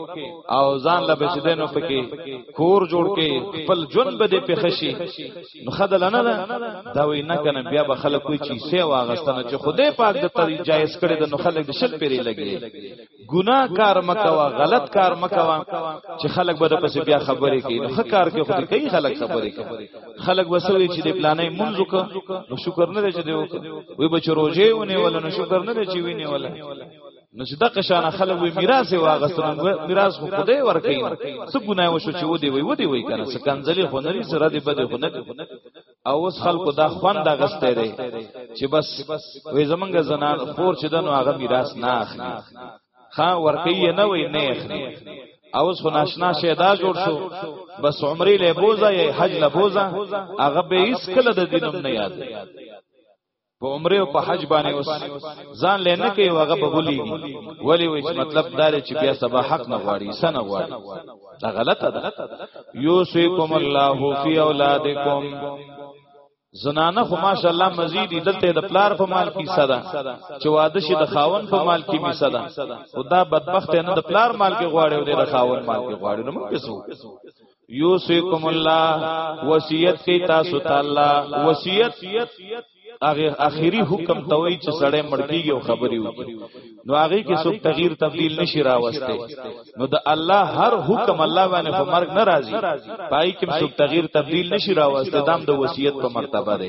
او ځان له بچدنو پکې کور جوړ کې خپل جون بده په خشي نو خدل نه ده دا وی نه کنه بیا به خلک کوئی چی سی واغستنه چې خدای پاک د تری جایز کړي د نو خلک د شل پیری لګي ګناه کار مکوا غلط کار مکوا چې خلک به پس بیا خبرې کوي نو خکار کې خدای کوي خلک خبرې کوي خلک وسوي چې د پلانې منځ وک نو شکر نه دی چې دی وی بچ روزه ونه ولا نو شکر نه دی چې ویني ولا نو چې دغه شان خلک وي میراث یې واغست نو میراث خو خدای ورکړي څه ګناه وشو چې ودی وي ودی وي کنه څه کنځلې خو نری سره دې بده خو نه او اوس خلکو دا خوند غسته دی چې بس وې زمونږ زنان خور چې دنو هغه میراث نه اخلي خا ورکړي نه وي نه اخلي او اوس ناشنا شیدا جوړ شو بس عمرې له بوزا یا حج له بوزا هغه به هیڅ کله د دینم نه یاد په عمره او په حج باندې اوس ځان لنه کوي واغه په بولی ولی وچ مطلب دار چې بیا سبا حق نه غواړي سنه غواړي دا غلطه ده یوسیکم الله فی اولادکم زنانه خو ماشاءالله مزید دلته د پلار په مال کې صدا چې واده شي د خاون په مال کې می صدا خدا بدبخت نه د پلار مال کې غواړي او د خاون مال کې غواړي نو موږ څه یوسیکم الله وصیت کی تاسو تعالی وصیت هغه اخیری حکم ته وای چې سړی مړکیږي او خبري وکړي نو هغه کې څوک تغییر تبديل نشي راوسته نو د الله هر حکم الله باندې په مرګ ناراضي پای کې څوک تغییر تبديل نشي راوسته دام د وصیت په مرتبه ده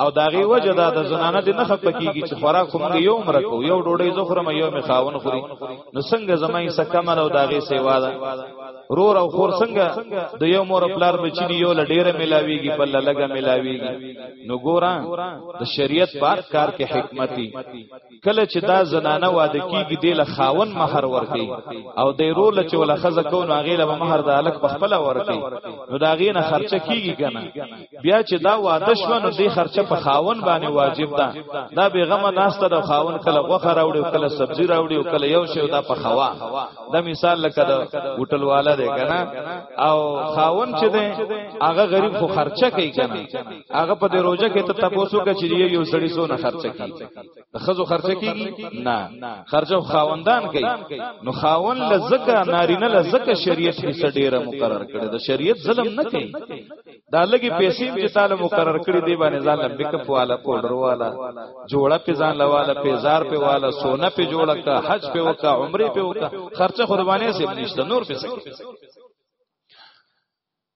او دا غي وجه دا د زنانه دي نه خپکیږي چې خوراک کوم یو عمر کو یو ډوډۍ زخره مې یو مخاون خوري نو څنګه زمای سکمل او دا غي سیوا ده رور او خور څنګه د یو مور پلار بچی دی یو لډیره ملاویږي بل لګه ملاویږي نو ګورا د شریعت پاک کار کې حکمتي کله چې دا زنانه واده کیږي د له خاون مہر ورکي او د رول چې ول خزه کو نو غیله به مہر د الک په خپل ورکي نو دا غینه خرچه کیږي کنه بیا چې دا واده شو نو د خرچه په خاون باندې واجب ده دا به غمه ناشته د خاون کله غوخه راوړي او کله سبزی راوړي او کله یو شی دا په خوا دا مثال لکه دا هوټل والا دی کنه او خاون چې دی هغه غریب خو خرچه کوي کنه هغه په دې روزه کې ته تاسو کې چې یو سړی سونه خرچه کوي د خزو خرچه کیږي نه خرچه خاوندان کوي نو خاون لزکه نارینه لزکه شریعت کې سډیره مقرر کړي د شریعت ظلم نه کوي دا لګي پیسې چې تعالی مقرر کړي دی باندې ځان له میک اپ والا پودر والا جوړه په ځان لواله په زار په والا سونه په جوړه کا حج په وکا عمره په وکا خرچه قربانې سي نشته نور پیسې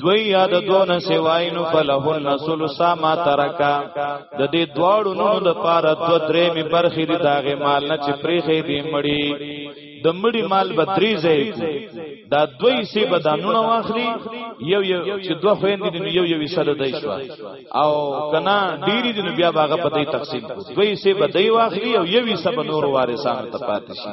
دوی یا د دون سوای نو فلهن ثلثا ما ترکا د دې دواړو نو د پاره دو درې می برخې دي داغه مال نه چې پریخې دي مړی د مړی مال به درې ځای دا دوی سی به دانونه واخلي یو یو چې دوه خويندې دي یو یو سره دای شو او کنا ډیری دي بیا باغه پته تقسیم دوی سی به دی واخلي او یو یو سب نور وارثانو ته پاتې شي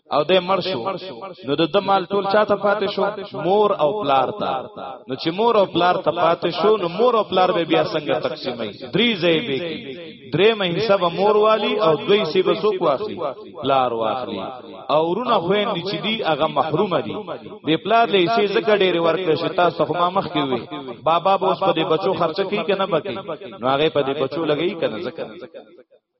او د مر شو نو د مال ټول چاته پاتې شو مور او پلار ته نو چې مور او پلار ته پاتې شو نو مور او پلار به بیا څنګه تقسیمي درې ځای به کی درې مې حساب مور والی او دوی سی به څوک واخلي پلار واخلي او ورونه خوین دي چې دی هغه محروم دي د پلار له حصے زکه ډېر ورکړ شي تاسو خو ما مخ کې وي بابا به اوس په دې بچو خرچ کوي کنه بکی نو هغه په دې بچو لګي کنه زکه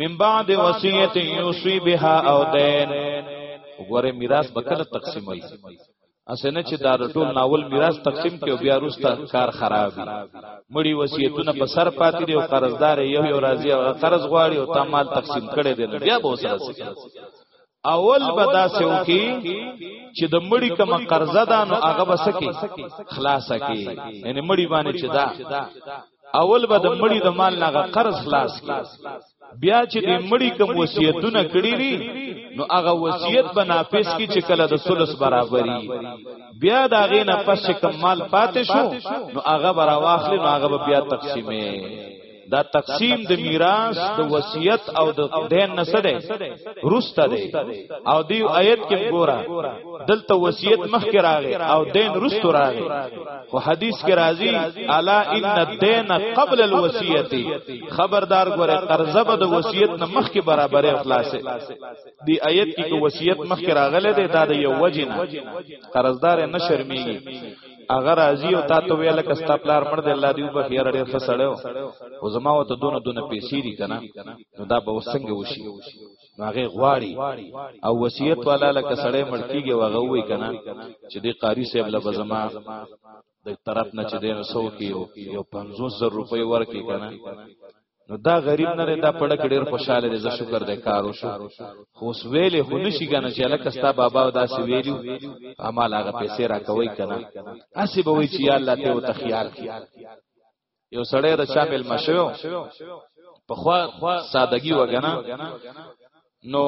من بعد وصیت یوصی بها او دین وګوره میراث به کله تقسیمای اسنه چې دا ټول ناول میراث تقسیم کې بیا روسته کار خرابي مړی وصیتونه په سر پاتې دی او قرضدار یو یو راضی او قرض غواړي او تمال تقسیم کړي دی بیا به وسره اول به دا سوکی چې د مړی کوم قرضه ده نو هغه بسکی خلاصه کی یعنی مړی باندې چې دا اول به د مړی د مال نه قرض خلاص کی بیا چې د مړی کوم وصیتونه کړی وي نو هغه وصیت به نافذ کی چې کله د ثلث برابرۍ بیا دا غینه پس کوم مال پاتې شو نو هغه برا واخلې نو هغه بیا تقسیمې دا تقسیم د میراث د وصیت او د دین نه سره روسته دی او دی آیت کې ګوره دلته وصیت مخ کې راغی او دین روسته راغی خو حدیث کې راځي الا ان الدین قبل الوصیت خبردار ګوره قرضه به د وصیت نه مخ کې برابرې خلاصې دی آیت کې وصیت مخ کې راغله ده دا د یو وجنه قرضدار نه شرمېږي هغه راضی او تا ته ویل کستا پلار مړ دی الله دی په خیر ډیر فسړیو او زما وته دونه دونه پیسې دي کنه نو دا به وسنګ وشي هغه غواړي او وصیت والا لکه سړی مړ کیږي وغه وی کنه چې دی قاری صاحب له زما د طرف نه چې دین سو کیو یو 50000 روپۍ ورکی کنه نو دا غریب نه دا پړک ډیر خوشاله دي زه شکر دې کار وشو خو اوس ویلې خو نشي کنه چې لکه ستا بابا دا سی ویلو اعمال هغه پیسې را کوي کنه اسی به وی چې الله ته وت خیال کی یو سړی د شامل مشو په خوا سادهګي وګنه نو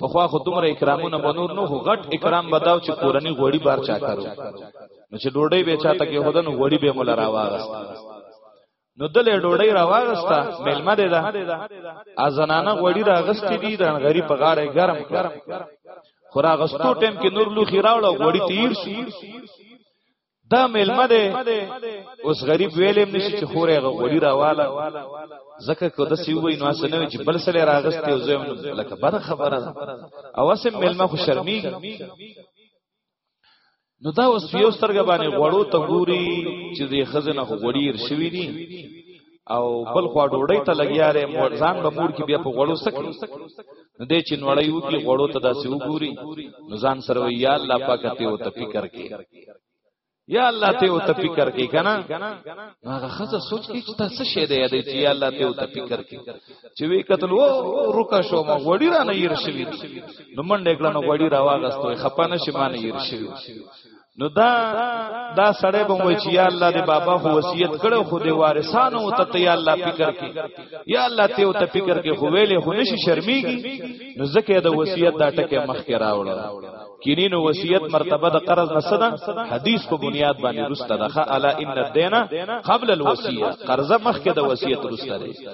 په خوا خو دومره اکرامونه بنور نو غټ اکرام بداو چې کورنی غوړي بار چا کارو نو چې ډوډۍ به چاته کې هدن غوړي به مولا راواغست نو دلې ډوډۍ راوغستا ملما دې ده ا زنانه غوړي راغستې دي د غری په غاړه ګرم کړ خورا غستو ټیم کې نور لو خیراوړو غوړي تیر شو دا ملما دې اوس غریب ویلې نشي چې خورې غوړي راواله زکه کو د سی وای نو اسنه چې بل سره راغستې او زم لکه بر خبره ده او اسم ملما خو شرمېږي نو دا اوس یو سترګ باندې غوړو ته ګوري چې د خزنه غوړیر شوی دي او بل خوا ډوړی ته لګیاره ځان به مور کې بیا په غوړو سکه نو دې چې نوړی وو کې غوړو ته داسې وګوري نو ځان سره وی یا الله پاک ته او ته فکر کې یا الله ته او ته فکر کې کنه هغه خزه سوچ کې چې تاسو شه دې دې چې یا الله ته او ته فکر کې چې وی قتل و رکا شو ما غوړی را نه ير شوی نو منډه کړه نو غوړی را واغستو خپانه شي ما نه ير شوی نو دا دا سړی به وای چې یا الله دې بابا خو وصیت کړو خو دې وارثانو ته ته یا الله فکر کې یا الله ته ته فکر کې خو ویلې خو نشي شرمېږي نو ځکه دا وصیت دا ټکه مخ کې راوړل کینین و وصیت مرتبه د قرض نسدا حدیث په بنیاد باندې رسته ده الا ان الدینا قبل الوصیه قرض مخکې د وصیت رسته ده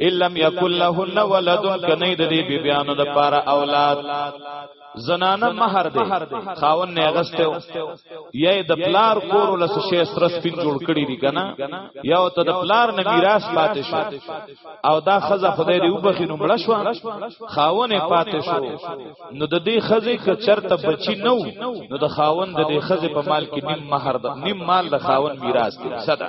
الم یکل لهن ولد کنه د دې بیبیانو د پاره اولاد زنانه مہر دی خاون نه اغسته یې د پلار کور لس شې سرس پین جوړ کړی دی کنه یو ته د پلار نه میراث پاتې شو او دا خزه خدای دی وبخینو مړ شو خاون پاتې شو نو د دې خزه ک چرته بچی نو نو د خاون د دې خزه په مال کې نیم مہر د نیم مال د خاون میراث دی صدا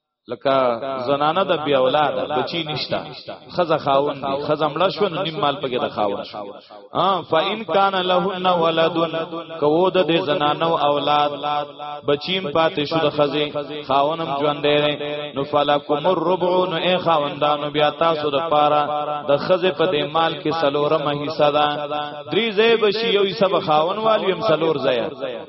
لکه زنانه د بیا اولاد بچی نشتا خزه خاون دی خزه مړ شو نو نیم مال پکې د خاون شو ها فإن کان لهن ولد کو د دې زنانه او اولاد بچیم پاتې شو د خزه خاونم ژوند دی نو فلکم الربع نو اے خاوندانو بیا تاسو د پاره د خزه په دې مال کې سلورمه حصہ ده درې زې بشي یو حصہ خاون والی هم سلور زیا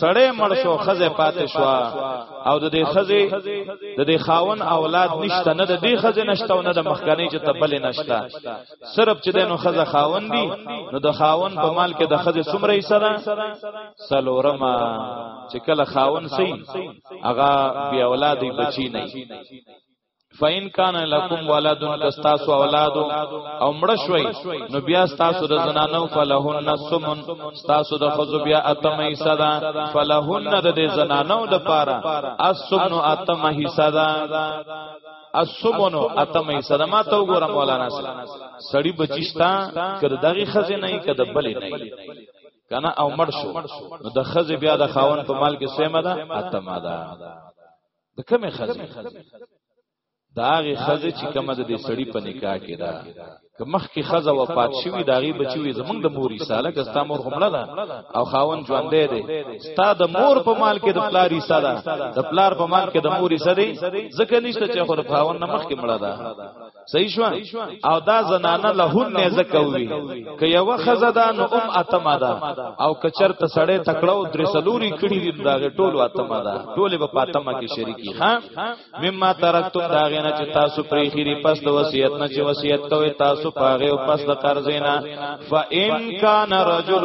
سړی مړ شو خزه پاتې شو او د دې خزه د دې خاون اولاد نشته نه د دې خزه نشته او نه د مخکنی چې تبل نشته صرف چې دنو خزه خاون دی نو د خاون په مال کې د خزه څومره حصہ ده سلورما چې کله خاون سي هغه بیا اولاد بچی نه فین کان لکم ولد کستاسو اولاد او مړ شوي نو بیا تاسو د زنانو فلهن سمن تاسو د خزو بیا اتمه حصہ ده فلهن د زنانو د پاره اسمن اتمه حصہ ده اسمن اتمه حصہ ده ما ته وګوره مولانا سړی بچشتا کړه دغه خزینه نه کده بلې نه کنه او مړ شو نو د خزې بیا د خاون په مال کې سیمه ده اتمه ده د کومه خزه داغه خزه چې کومه د سړی په نکاح کې ده که مخ کې خزه وفات شوی داغه بچوي زمونږ د مور رساله که ستا مور همړه ده او خاون ژوند دی ستا د مور په مال کې د پلار رساله د پلار په مال کې د مور رساله ځکه نشته چې خو د خاون نه مخ کې مړه ده صحیح شو او دا زنانه لهون نه زکوي که یو خزه ده نو ام اتمه ده او کچر ته سړې تکړو درې سلوري کړي دي دا ټول اتمه ده ټول په پاتمه کې شریکی ها مما ترکتم دا غنه چې تاسو پرې خيري پس د وصیت نه چې وصیت کوي تاسو پاغه او پس د قرضینا فإن کان رجل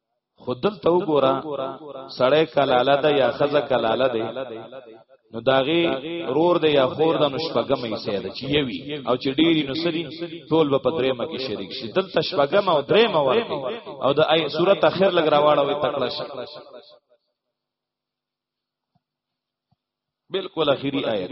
خود دلته وګوره سړی کلاله ده یا خزه کلاله ده نو داغي رور ده یا خور ده نو شپګم یې سید چې یوي او چې ډیری نو سری ټول په درې مکه شریک شي دلته شپګم او درې مو ورته او د ای صورت اخر لګ راواړه وي تکړه شي بالکل اخیری آیت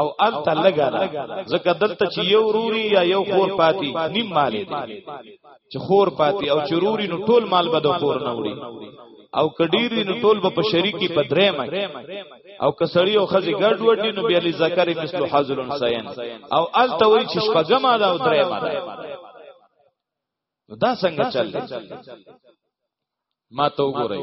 او انت لګا دا زکه دلته چې یو روري یا یو خور پاتی نیم مال دی چې خور پاتی او چروري نو ټول مال به د خور نه وړي او کډيري نو ټول به په شریکی په درېمه او کسړی او خزي ګډ وډي نو بیا لزکر مثل حاضر سین او ال توي چې شپګما دا او درېمه ده دا څنګه چل ما ته وګورئ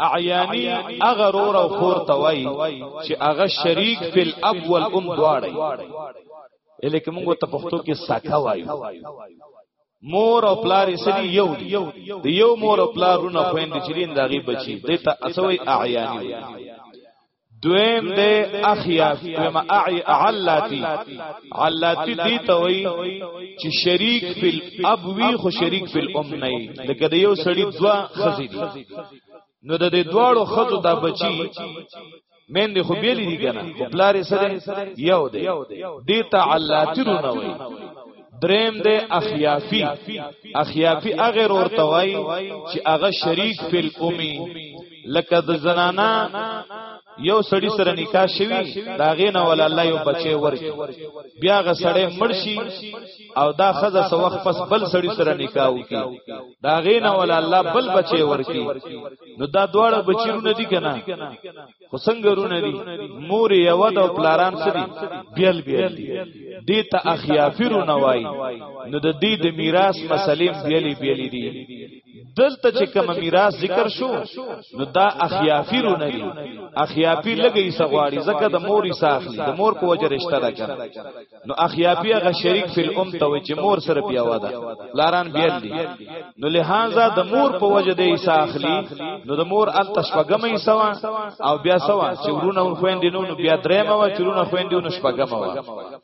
اعیانی اغه رور او خور توای چې اغه شریک فل اب ول ام دواړی الکه موږ ته پښتو کې ساکا وایو مور او پلار سړي یو دی د یو مور او پلارونه خويند چې دین دغه بچي د ته اسوي اعیانی دویم دې اخیاف دویم اعی علاتی علاتی دی ته وای چې شریک فل اب وی خو شریک فل ام نه لکه د یو سړی دوا خزې دي نو د دې دواړو خزو دا بچی مین دی خو بیلی دی کنه خو پلاری سره یو دی دیتا علاتیرو نوی دریم د اخیافی اخیافی هغه رور توای چې هغه شریک فل اومی لکه د زنانا یو سړی سره نکاح شوی دا غینه ول الله یو بچي ورکی بیا غ سړی مرشي او دا خزه سو وخت پس بل سړی سره نکاح وکي دا غینه ول الله بل بچي ورکی نو دا دواړه بچیونه دي کنه خو څنګه رونه دي مور یو د پلاران سړي بیل بیل دي دې ته اخیافیرو نه وای نو د دې د میراث مسلې بیل بیل دي دلته چې کوم میراث ذکر شو نو دا اخیافیرو نه دي اخیافی لګي سغواړي زکه د مور یې ساخلي د مور په وجه رشتہ ده نو اخیابی هغه شریک فل ام ته وي چې مور سره بیا واده لاران بیا دي نو لهانزا د مور په وجه د عیسی اخلي نو د مور ال تشفګم عیسی وا او بیا سوا چې ورونه خويندې نو بیا درېمه وا چې ورونه خويندې نو شپګم وا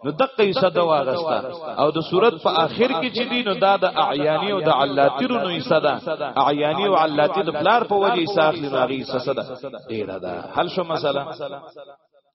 نو دقه عیسی د واغستا او د صورت په آخر کې چې دي نو دا د اعیانی او د علاتیرو نو عیسی دا اعیانی او علاتی د پلار په وجه عیسی اخلي نو عیسی صدا ډیره ده حل شو مسله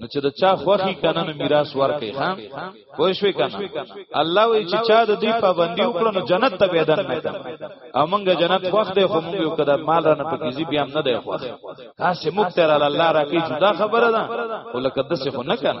نو چې د چا خوخي کنه نو میراث ورکړي خان پوه شوې کنه الله وی چې چا د دې پابندي وکړو نو جنت ته بيدن نه کړ او موږ جنت خوخ دی خو موږ یو کده مال نه پکېږي بیا نه دی خوخ تاسو مختر الله راکې جدا خبره ده ولکه دسه خو نه کنه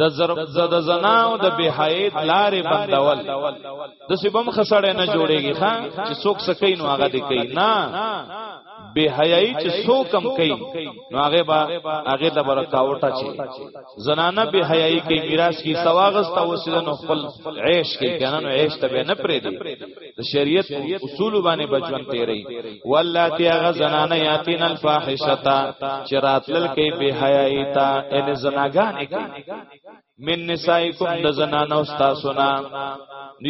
د ضرب د زناو د بهایت لارې بندول د سبم خسړې نه جوړيږي ها چې څوک سکه نو هغه دې کوي نه بهایي چې څوک کم کوي نو هغه با هغه د برکاوټه چي زنانه بهایي کوي میراث کی سواغس تا وسیدنو خپل عیش کوي کنه نو عیش ته نه پرې دی د شریعت اصول باندې بچون تیری ولاتی هغه زنانه یاتین الفاحشتا چې راتلل کې به حیاي تا ان زناګانې کې من نسائکم د زنانه استا سنا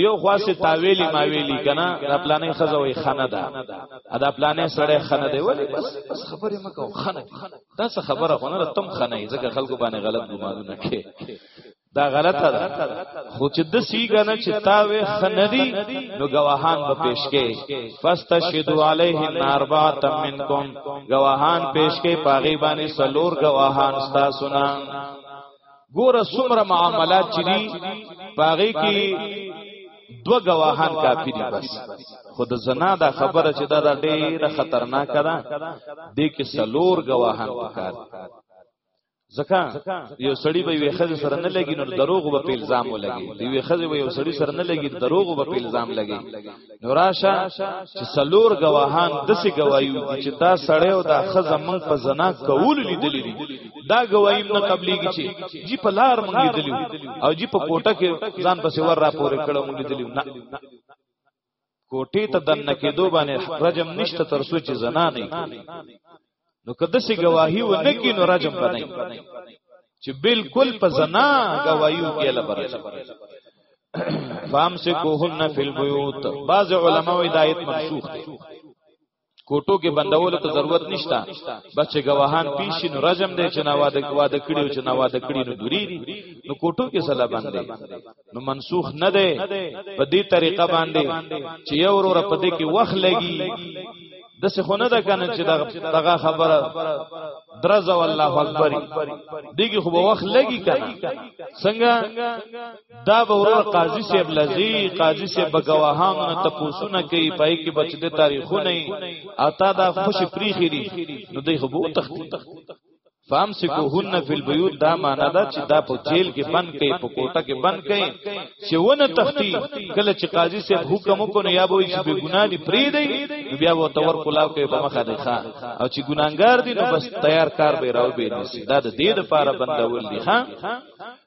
یو خاصه تاویلی ما ویلی کنه د پلانې خزه وای خنه ده دا پلانې سره خنه دی ولی بس بس خبرې مکو خنه دا څه خبره خو نه تم خنه ځکه خلکو باندې غلط ګمانونه کې دا غلطه ده خو چې د سیګه نه چې تاوي خندي نو گواهان به پیش کې فاستشهدوا علیهم اربعه منکم گواهان پیش کې پاغي باندې سلور گواهان ستا سنا ګوره څومره معاملات چې دي پاغي کې دو گواهان کافی دي بس خود زنا دا خبره چې دا ډیره خطرناک ده د کې سلور گواهان پکار ځکه یو سړی به یو خزه سره نه لګي نو دروغ به په الزام ولګي دی یو خزه به یو سړی سره نه لګي دروغ به په الزام لګي نو راشه چې سلور گواهان دسه گوايو چې دا سړی او دا خزه من په زنا کول لیدلې دي دا گوایم نه قبليږي چې جی په لار مونږ لیدلې او جی په کوټه کې ځان پسې ور را پورې کړو مونږ لیدلې نه کوټې ته دنه کېدو باندې رجم نشته تر سوچ زنا نه نو کده سي گواهی و نه کینو رجم بنای چې بالکل په زنا گواهی وکړه برجم فامسکوهن فی البیوت بعض علماء ہدایت منسوخ دي کوټو کې بندولو ته ضرورت نشته بس چې گواهان پیش نو رجم دی چې نو واده واده کړیو چې نو واده کړی نو دوری نو کوټو کې سلا باندې نو منسوخ نه دی په دې طریقه باندې چې یو ورور په دې کې وخت لګي د څه خونه ده کنه چې دغه خبره درز او الله اکبر دیږي خو به وخت لګي کنه څنګه دا به ورور قاضي صاحب لذي قاضي صاحب بګواهان نه تپوسونه کوي پای کې بچ دي تاریخونه اتا دا خوش پریخي دي نو دوی خو بو تخت فام سکوهن فی البیوت دا معنا دا چې دا په جیل کې بند کړي په کوټه کې بند کړي چې ونه تختی کله چې قاضي صاحب حکم وکړي یا به چې به ګناه دی پری دی بیا و تور کلاو کې په مخه دی ښا او چې ګناګار دی نو بس تیار کار به راو به نسی دا د دې لپاره بندول دی ښا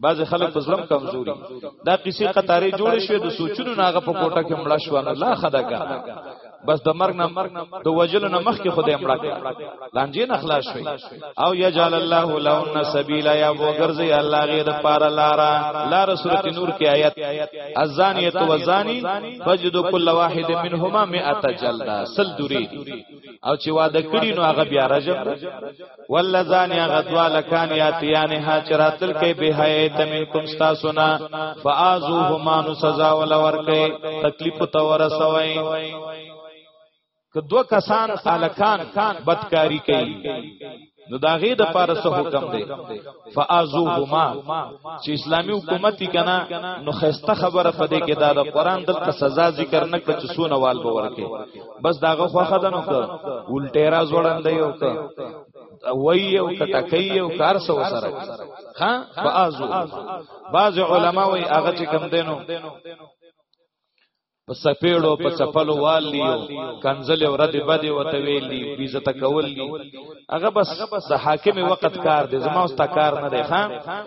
بعض خلک په ظلم کمزوري دا قصې قطارې جوړې شوې د سوچونو ناغه په کوټه کې مړه شو نه لا خدا کا بس د مرګ نه د وجل نه مخ کې خدای مړه کړ لانجې نه خلاص شوی او یجعل الله لهن سبیلا یا وګرځي الله غیر پار لارا لار سورۃ نور کې آیت الزانیه والزانی فجد کل واحد منهما 100 جلدا سل دوری او چې واده کړی نو هغه بیا راځي والذان غدوا لکان یاتیان ها چراتل کې به حیات منکم استاسنا فازوهما نو سزا ول ورکه تکلیف تو ورسوي که دو کسان الکان بدکاری کوي نو دا غي د پاره سو حکم دی فازوهما چې اسلامی حکومت کنا نو خسته خبره پدې کې دا د قران د سزا ذکر نه کړ چې سونه وال به ورکه بس داغه خوخه ده نو که الټه را زوړند یو که وای یو که ټکې یو کار سو سره ها بعضو بعض علما وای هغه چې کم دینو په سپېړو په چپلو والیو کنزل او رد بده وته ویلی بیزت کولی هغه بس د حاکم وخت کار دی زما واست کار نه دی خان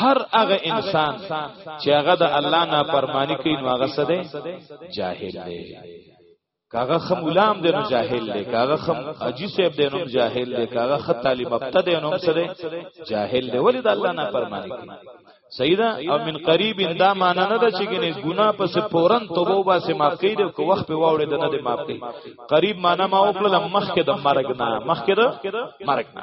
هر هغه انسان چې هغه د الله نه پرمانی کوي نو هغه څه دی جاهل دی کاغه خم غلام دی نو جاهل دی کاغه خم اجي صاحب دی نو جاهل دی کاغه خ طالب مبتدی دی نو څه دی جاهل دی ولید الله نه پرمانی کوي سیدا او من قریب دا معنا نه ده چې ګنې ګنا پس فورن توبه با سه معاف کړي د کو وخت په واوړې د نه دې معاف کړي قریب معنا ما وکړه مخکې د مرګ نه مخکې د مرګ نه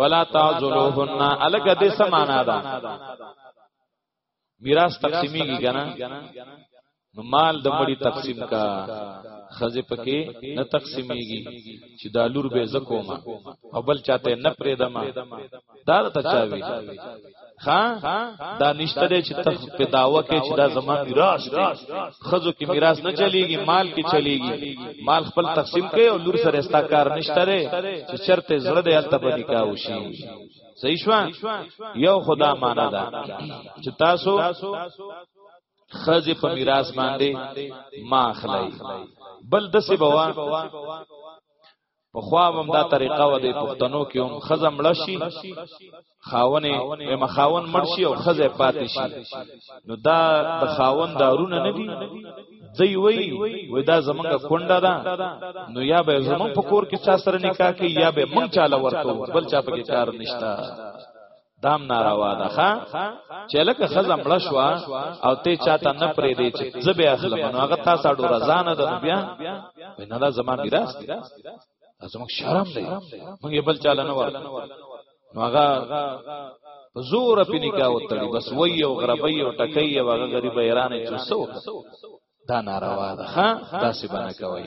ولا تعذلوهن الګ دې سمانا ده میراث تقسیمیږي کنه نو مال د مړی تقسیم کا خزه پکې نه تقسیمیږي چې دا لور به زکوما او بل چاته نه پرېدما دا ته چاوي ها دا نشته دی چې ته په داوا کې چې دا زما میراث دی خزو کې میراث نه چلیږي مال کې چلیږي مال خپل تقسیم کوي او لور سره استا کار نشته ری چې چرته زړه دی الته په نکاح وشي صحیح شو یو خدا معنا ده چې تاسو خزې په میراث باندې ما خلای بل دسه بوا په خوا هم دا طریقه و د پښتنو کې هم خزم لشي خاونه ایم خاون مرشي او خزه پاتې شي نو دا د خاون دارونه نه دي دی وی وی دا زمونږه کونډه ده نو یا به زمون په کور کې چا سره نکاح کوي یا به مونږ چاله ورته بل چا په کار نشتا دام ناروا ده ښا چې لکه خزه مړ شو او ته چاته نه پرې دی چې زبې اخلم نو هغه تاسو اډو رضانه ده بیا وینا دا زما میراث دی زموږ شرم دی موږ بل چاله نه ورته نو هغه زور په نکاح وتړي بس وای او غربي او ټکي او هغه غریب ایران چې سو دا ناروا ده ها داسې باندې کوي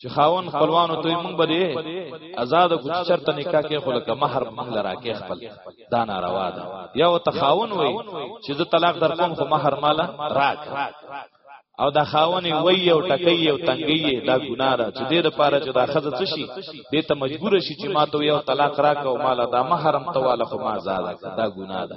چې خاون خپلوانو ته مونږ به دې آزاد کو چې چرته نکاح کې خلک مہر مونږ لرا کې خپل دا ناروا ده یا و تخاون وای چې د طلاق در کوم خو مہر مالا راک او دا خاون وی او ټکې او تنګې دا ګناه ده چې دې لپاره چې دا خزه څه شي دې ته مجبور شي چې ما ته یو طلاق راک او مالا دا مہرم تواله خو ما آزاد دا ګناه ده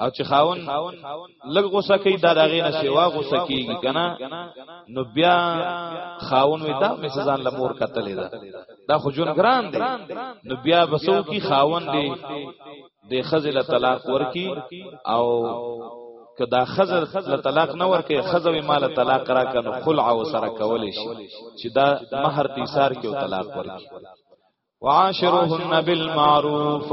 او چې خاون لګ غوسه کوي دا دغه نه سیوا غوسه کیږي کنه نو بیا خاون وي دا مې سزان لمور قتلې ده دا خو جون ګران دی نو بیا بسو کی خاون دی د خزل طلاق ورکی او که دا خزر له طلاق نه ورکه خزوی مال طلاق را کنو خلع او سره کول شي چې دا مہر تیثار کې طلاق ورکه وعاشرهن بالمعروف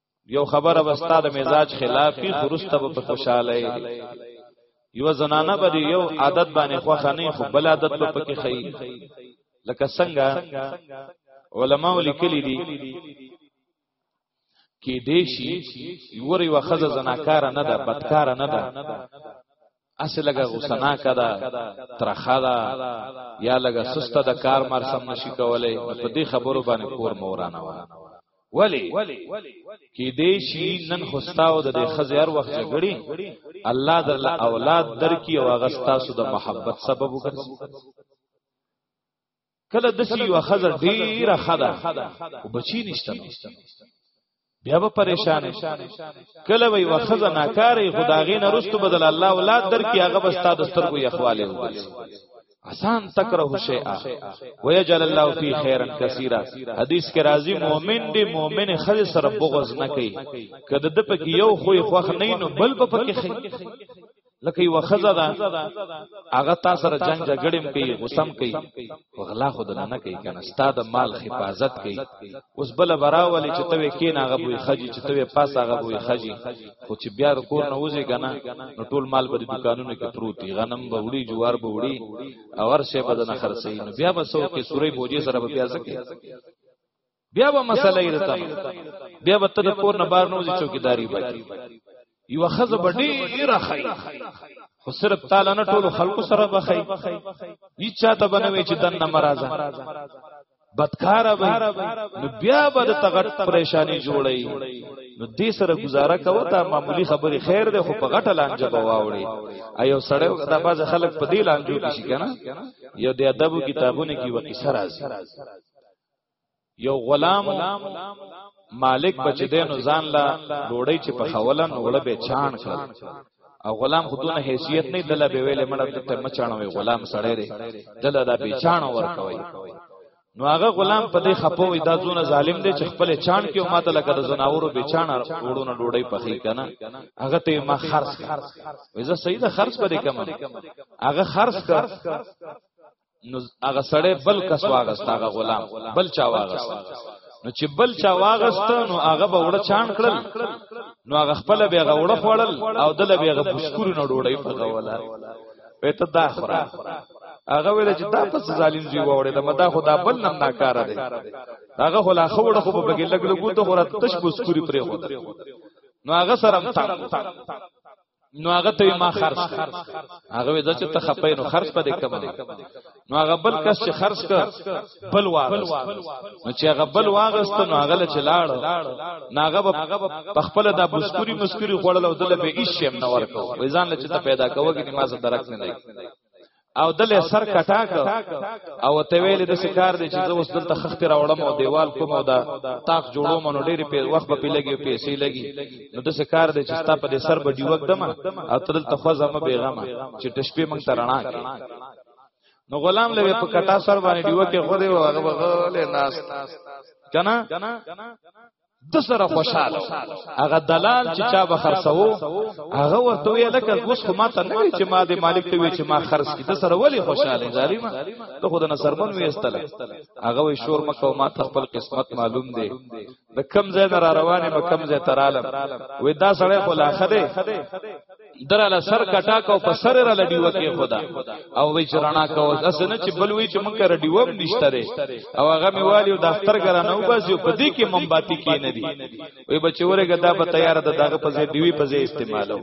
یو خبره بستا د مزاج خلافی خرسته په خوشاله یو زنانه به یو عادت باندې خوخه نه خو بل عادت په پکې خي لکه څنګه علما لیکلي دي کې دیشي یوري وخزه زناکار نه ده بدکار نه ده اسه لګه غسنا کدا ترخا دا یا لګه سسته د کار مار سم نشي کولای په دې خبرو باندې کور مورانه و ولی کی دې شي نن خوستاو د خزې هر وخت جګړي الله در له اولاد درکې او غستا سو د محبت سبب وګرځي کله د سی یو خزر ډیره خدا او بچی نشته بیا به پریشان کله وی وخزه ناکارې خداغې نه رستو بدل الله اولاد در کی هغه بستا د سترګو یخواله وګړي آسان تکره شیئا ویجعل الله فی خیرا کثیرا حدیث کې راځي مؤمن دی مؤمن خل سره بغض نه کوي کله د پکې یو خوې خوخ نه نو بل په پکې خي لکه یو خزه ده هغه تا سره جنگ جګړم کوي غسم کوي غلا خود نه نه کوي کنه ستاد مال حفاظت کوي اوس بل براولي چې توې کین هغه بوې خجی چې توې پاس هغه بوې خجی خو چې بیا کور نه وځي کنه نو ټول مال به دکانونو کې پروت دی غنم به وړي جوار به وړي او هر شی به نه خرڅي نو بیا به سو کې سورې بوجي سره بیا ځکه بیا به مسله یې رته بیا به ته د کور نه بار نه وځي چوکیداری به یو خزه بډې راخی خو صرف تعالی نه ټول خلکو سره بخی هیڅ چاته بنوي چې دنه مرزه بدکار به نو بیا به د تغټ پریشانی جوړی نو دې سره گزاره کوه دا معمولی خبره خیر ده خو په غټه لانجه به واوړي ایو سړی دا باز خلک په دې لانجو کې شي کنه یو د ادب کتابونه کې وکي سره یو غلام مالک بچ دینو ځان لا ډوړی چې په خولن وړه به چان کړ او غلام خودونه حیثیت نه دله به ویلې مړه ته مچانو وی غلام سړی دی دله دا به چانو ورکوي نو هغه غلام په دې خپوي دا زونه ظالم دی چې خپل چان کې او ماته لکه د زناورو به چان وړونه ډوړی پخې کنه هغه ته ما خرڅ وځه سیده خرڅ پدې کمه هغه خرڅ کړ نو هغه سړی بل کس واغست هغه غلام بل چا واغست نو چې بل چا واغست نو هغه به وړه چان کړل نو هغه خپل به هغه وړه خوړل او دل به هغه پښکور نه ډوړی په غولا پته دا خورا هغه ویل چې دا پس ظالم زی وړه دا مدا خدا بل نم ناکاره دی هغه خلا خوړه خو په کې لګ لګو ته خورا تش پښکوري پرې خو نو هغه سره نو هغه ته ما خرج هغه وې چې ته خپې نو خرج پدې کوم نو هغه بل کس چې خرج ک بل واغست نو چې هغه بل واغست نو هغه له چلاړ نو هغه په خپل د بسکوري مسکوري خوړل او دله به هیڅ شم نه ورکو وې ځان له چې ته پیدا کوو کې ما سره درک نه دی او دلې سر کټاک او ته ویلې د سکار دی چې زه اوس دلته خخت راوړم او دیوال کوم او دا تاق جوړوم نو ډېر په وخت به لګي پیسې لګي نو د سکار دی چې ستا په دې سر به دی وکدم او ته دلته خو زما بیغمه چې تشپې مونږ ترنا کې نو غلام لوي په کټا سر باندې دیو کې خو دی هغه بغل ناس کنه د سره خوشاله هغه دلال چې چا به خرڅو هغه ورته وی لکه اوس خو ماته نه وی چې ما د مالک ته وی چې ما خرڅ کی د سره ولی خوشاله ظالما ته خو د نصرمن وی استل هغه وی شور مکه ما ته خپل قسمت معلوم دی د کم ځای نه را روانه مکم ځای ترالم وی دا سره خو لا خده دراله سر کټا کو په سر را لډی وکي خدا او وی چرانا کو اس نه چې بل وی چې مونږه رډی وب نشتره او هغه می والی او دفتر ګرانه او بس یو پدی کې منباتی کې نه دی وی بچوره ګدا په تیار د دغه په ځای دیوی په ځای استعمالو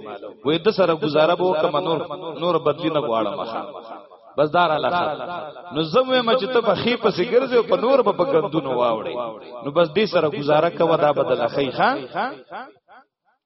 وی د سره گزاره بو کم نور نور بدلی نه غواړم مخه بس دار الله نو زموږ مچ ته په خې پسې ګرځي په نور به په ګندونو واوړي نو بس دې سره گزاره کوه دا بدل خې ښا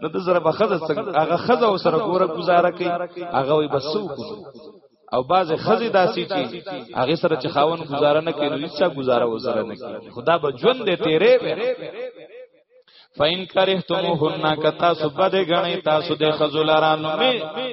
نو د زره بخزه څنګه هغه خزه او سره ګوره گزاره کوي هغه وي بسو کو او باز خزه داسي چی هغه سره چې خاون گزاره نه کوي نو هیڅ گزاره و سره نه کوي خدا به ژوند دې تیرې به فین کرهتموهن کتا سبد غنی تاسو د خذلرانو می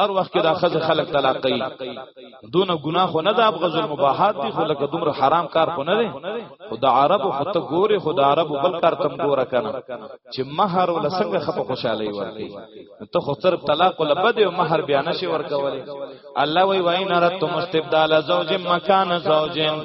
هر وخت کې دا خزه خلق طلاق کوي دونه ګناه خو نه ده ابغض المباحات دي خو لکه دومره حرام کار خو نه دی خو د عرب خو ته ګوري خو د عرب بل کار تم ګوره کنه چې مہر ول څنګه خپ خوشاله ورکي ته خو صرف طلاق ول بده او مہر بیا نشي ورکولې الله وی وای نه رات مستبدال زوج مکان زوجین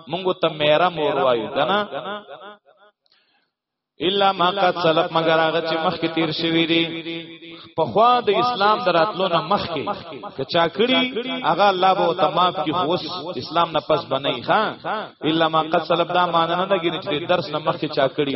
مونږ ته میرا مور وایو کنه الا ما قد سلف مگر هغه چې مخکې تیر شوی دی په خوا د اسلام دراتلو نه مخکې که چا کړی هغه الله به تمام کی هوس اسلام نه پس بنئ ها الا ما قد سلف دا معنی نه لګی چې درس نه مخکې چا کړی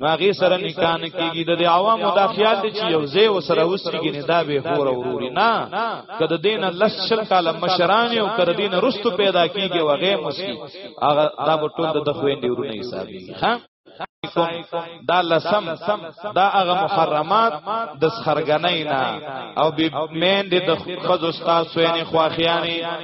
نو هغه سره نکاح نه کیږي د عوامو دا خیال دی چې یو زه او سره وسیږي نه دا به خور اوروري نه کده دین لس شل کال مشران او کده دین رستو پیدا کیږي وغه مسکی هغه دا ټول د خويندې ورونه حسابي ها دا لسم دا هغه محرمات د سخرګنۍ نه او بی مین د خود استاد سوینې خواخیانی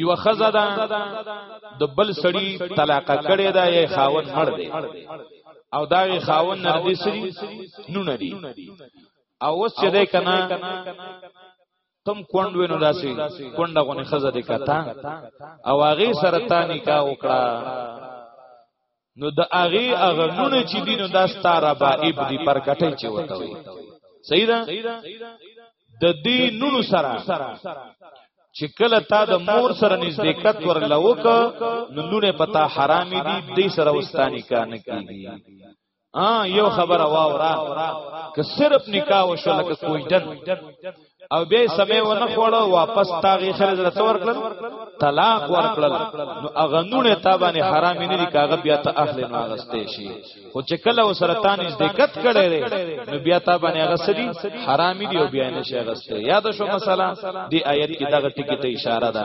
یو خزه ده د بل سړی طلاق کړي دا یې خاون مړ دی او دا یې خاون نه دی سری نو نه دی او اوس چې ده کنه تم کوند وینو داسي کونډه غونې خزه دې کتا او هغه سره تا نکاح وکړه نو د اغي اغه نونه چې دینو دا ستاره بائب دی پر کټه چې وته وي صحیح ده د دې نونو سره چې کله تا د مور سره نزدېکت ورلوک نو نونه پتا حرامي دي دې سره وستانی کار نه کیږي ها یو خبره واورا که صرف نکاح وشو لکه کوئی دن او به سمې ونه خوړو واپس تاغي خرج رته ورکړل طلاق ورکړل نو اغه نونه تابانه حرام نه دي کاغه بیا ته اخلي نو اغستې شي خو چې کله وسره تانې دقت کړي نو بیا تابانه اغسري حرام دي او بیا نه شي اغستې یاد شو مثلا دی آیت کې دغه ټکی ته اشاره ده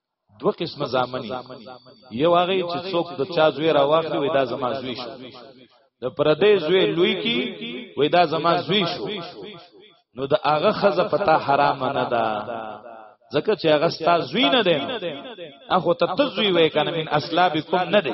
دو قسمه زامن یو هغه چې څوک د چا زوی راوخلی وي دا زما زوی شو د پردې زوی لوی کی وي دا زما زوی شو نو د هغه خزه پتا حرام نه ده ځکه چې هغه ستا زوی نه دی اخو ته تزوی وای کنه من اسلابکم نه دی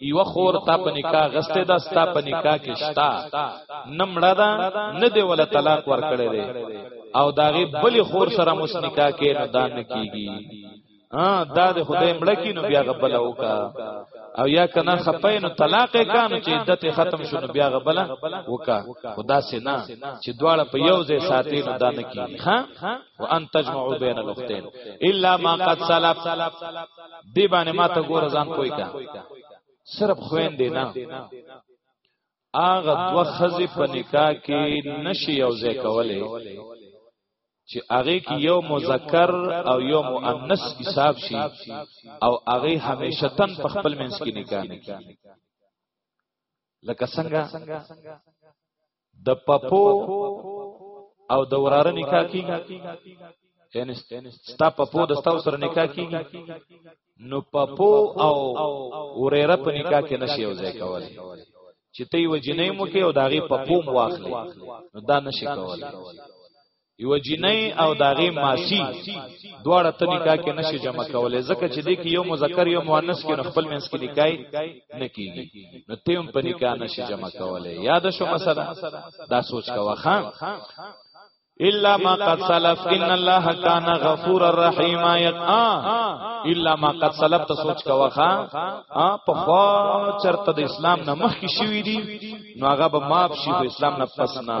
یو خور تا په نکاح غسته دا ستا په نکاح کې شتا نمړه دا نه دی ولا طلاق ور کړی دی او داغه بل خور سره مس نکاح کې نه دان کیږي ها دا د خدای مړه کې نو بیا غبل وکا او یا کنا خپای نو طلاق کانو چې عدت ختم شونه بیا غبل وکا خدا سینا چې دواړه په یو ځای ساتي نو دان کیږي ها وان تجمعوا بین الاختین الا ما قد سلف دی باندې ما ته ګور ځان کوی کا صرف خوین دی نه اغه دو خزی په نکاح کې نشي یو ځای کوله چې هغه کې یو مذکر او یو مؤنث حساب شي او هغه همیشه تن په خپل منځ کې نکاح نه کوي لکه څنګه د پپو او د وراره نکاح کیږي یعنی ستا پپو د ستاو سره نکاح کیږي نو پپو او وراره په نکاح کې نشي یو ځای کولای چې ته یو جنې مو کې او داغي پپو مو واخلې نو دا نشي کولای یو جنۍ او داغه ماسی دواړه ته نکاح کې نشي جمع کولای ځکه چې د کې یو مذکر یو مؤنث کې خپل منځ کې نکاح نه کیږي نو ته هم په نکاح نشي جمع کولای یاد شو مثلا دا سوچ کوا خان الا ما قد سلف ان الله کان غفور الرحیم یقا الا ما قد سلف ته سوچ کا وخا په خوا چرته د اسلام نه مخ کی شوی دی نو هغه به ماف شي په اسلام نه پسنا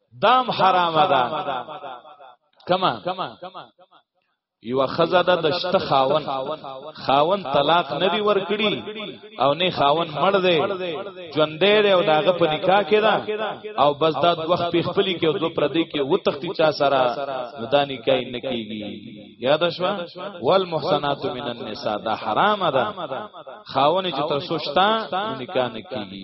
دام حرام ده کما یو خزه ده د شته خاون خاون طلاق نه دی ورکړي او نه خاون مړ دی ژوندې دی او داغه په نکاح کې ده او بس دا وخت په خپلې کې او دو پردې کې و تختی چا سره دا نکاح نه کیږي یاد شو والمحسنات من النساء دا حرام ده خاون چې تر سوچتا نکاح نه کیږي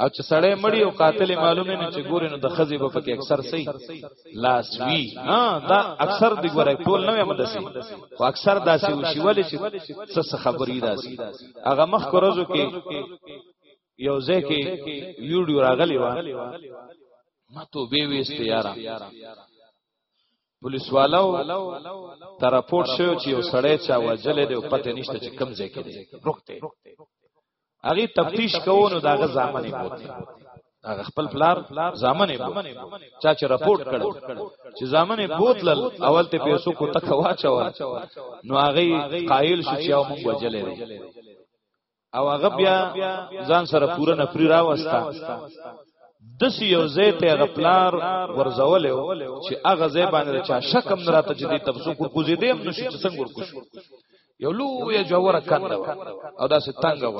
او چې سړی مړی او قاتل معلومه نه چې ګورې نو د خزې په پکې اکثر سي لاس وی ها دا اکثر دی ګورې ټول نه مې دسي خو اکثر داسې وشي ولې چې څه خبرې داسي هغه مخ کورزو کې یو ځای کې ویډیو راغلی و ما ته به وېست یارا پولیس والو تر راپورټ شو چې یو سړی چا وجلې دی او پته نشته چې کم ځای کې دی روکته هغه تفتیش کوو نو داغه ځامن یې بوت هغه خپل پلار ځامن یې بوت چا چې رپورت کړو چې ځامن یې بوتل اول ته پیسو کو تک واچو نو هغه قائل شو چې او مونږ وجلې او هغه بیا ځان سره پوره نفری راوستا دس یو زی ته غپلار ورزول چې هغه زی باندې چا شکم نه راته چې دې تفسو کو کو زی دې هم نشي چې څنګه ورکو شو یو لوی جوړه کنده او داسې تنګه و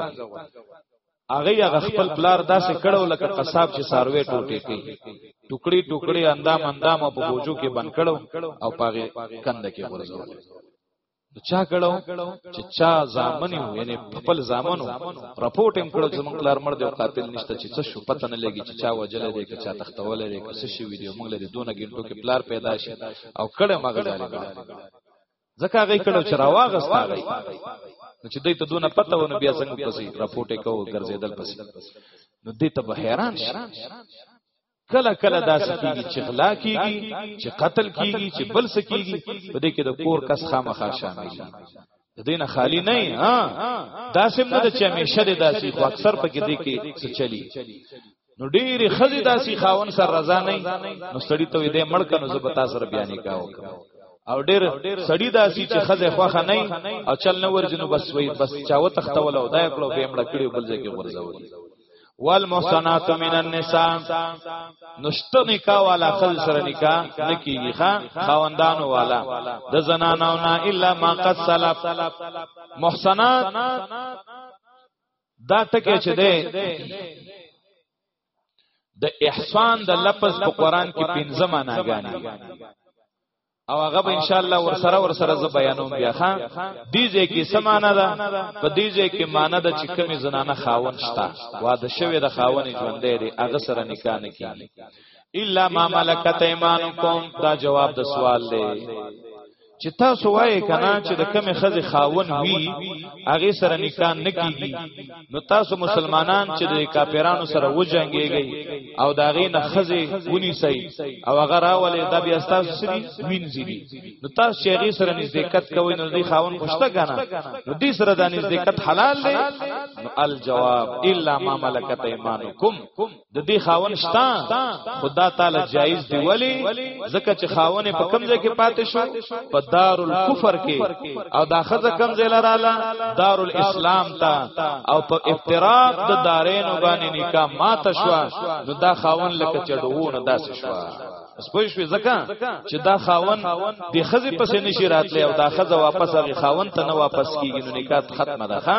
هغه هغه خپل پلار داسې کړو لکه قصاب چې ساروي ټوټې کوي ټوکړي ټوکړي اندام اندام په بوجو کې بند کړو او پاغه کند کې ورزول چا کړو چې چا زامن یو یعنی خپل زامنو رپورټ هم کړو چې موږ لار مړ دی او قاتل نشته چې څه شو پته نه لګي چې چا وجل دی که چا تختول دی که څه شي ویډیو موږ لري دونه ګنټو کې پلار پیدا شي او کړه مګړه ځکه هغه کړو چې راواغست هغه نو چې دوی ته دونه پته ونه بیا څنګه پسې راپورټه کوو ګرځیدل پسې نو دې ته به حیران شي کله کله داسې کیږي چې غلا کیږي چې قتل کیږي چې بل څه کیږي په دې کې د کور کس خامخا شامل دي د دین خالی نه ها داسې نه چې همیشه د داسې خو اکثر په کې دې کې څه چلی نو ډېری خزي داسي خاون سره رضا نه نو سړی ته دې مړ کنو زه بتا سره بیا نکاح وکم او ډېر سړی داسي چې خزه خوخه نه او چل نه ورجنو بس وي بس چاو تختول او دا کړو به مړ کړي بل ځای کې ورځول والمحصنات من النساء نشته نکاح والا خل سره نکاح نکیږي ښا خاوندانو والا د زنانو نه الا ما قد سلف محصنات دا ټکی چې ده د احسان د لفظ په قران کې پنځه معناګانې او هغه به ان شاء الله ور سره ور سره ز بیانوم بیا ها دیږي کې سمانه ده په دیږي کې معنی ده چې کمی زنانه خاون شتا واده شوی د خاون ژوند دی هغه سره نکاح نه کیږي الا ما ملکت ایمانکم دا جواب د سوال دی چې تاسو وایې کنه چې د کمې خزې خاون وی هغه سره نکاح نکېږي نو تاسو مسلمانان چې د کاپیرانو سره وجنګيږي او دا غي نه خزې ونی سي او هغه راولې د بیا تاسو سری وینځي دي نو تاسو چې هغه سره نزدېکت کوئ نو دې خاون پښته کنه نو دې سره د نزدېکت حلال دی نو الجواب الا ما ملکت ایمانکم د دې خاون شتا خدا تعالی جایز دی ولی زکه چې خاونه په کم ځای کې پاتې شو په دار الکفر کې او دا خزه کم ځای لراله دار الاسلام ته او په افتراق د دارین وګانی نکاح مات شو نو دا خاون لکه چډوونه داسې شو سپوی شوی زکه چې دا خاون د خزه پس نشی راتلی او دا خزه واپس هغه خاون ته نه واپس کیږي نو نکاح ختمه ده ها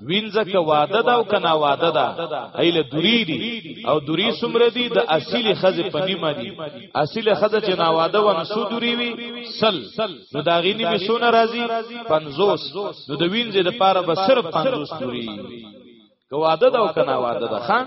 وینځه که واده دا او کنا واده دا ایله دوری دی او دوری سمره دی د اصل خزه پنی ما دی اصل خزه چې نا واده و نسو دوری وی سل نو دا غینی به سونه راضی 50 نو د وینځه د پاره به صرف 50 دوری که واده دا او کنا واده دا خان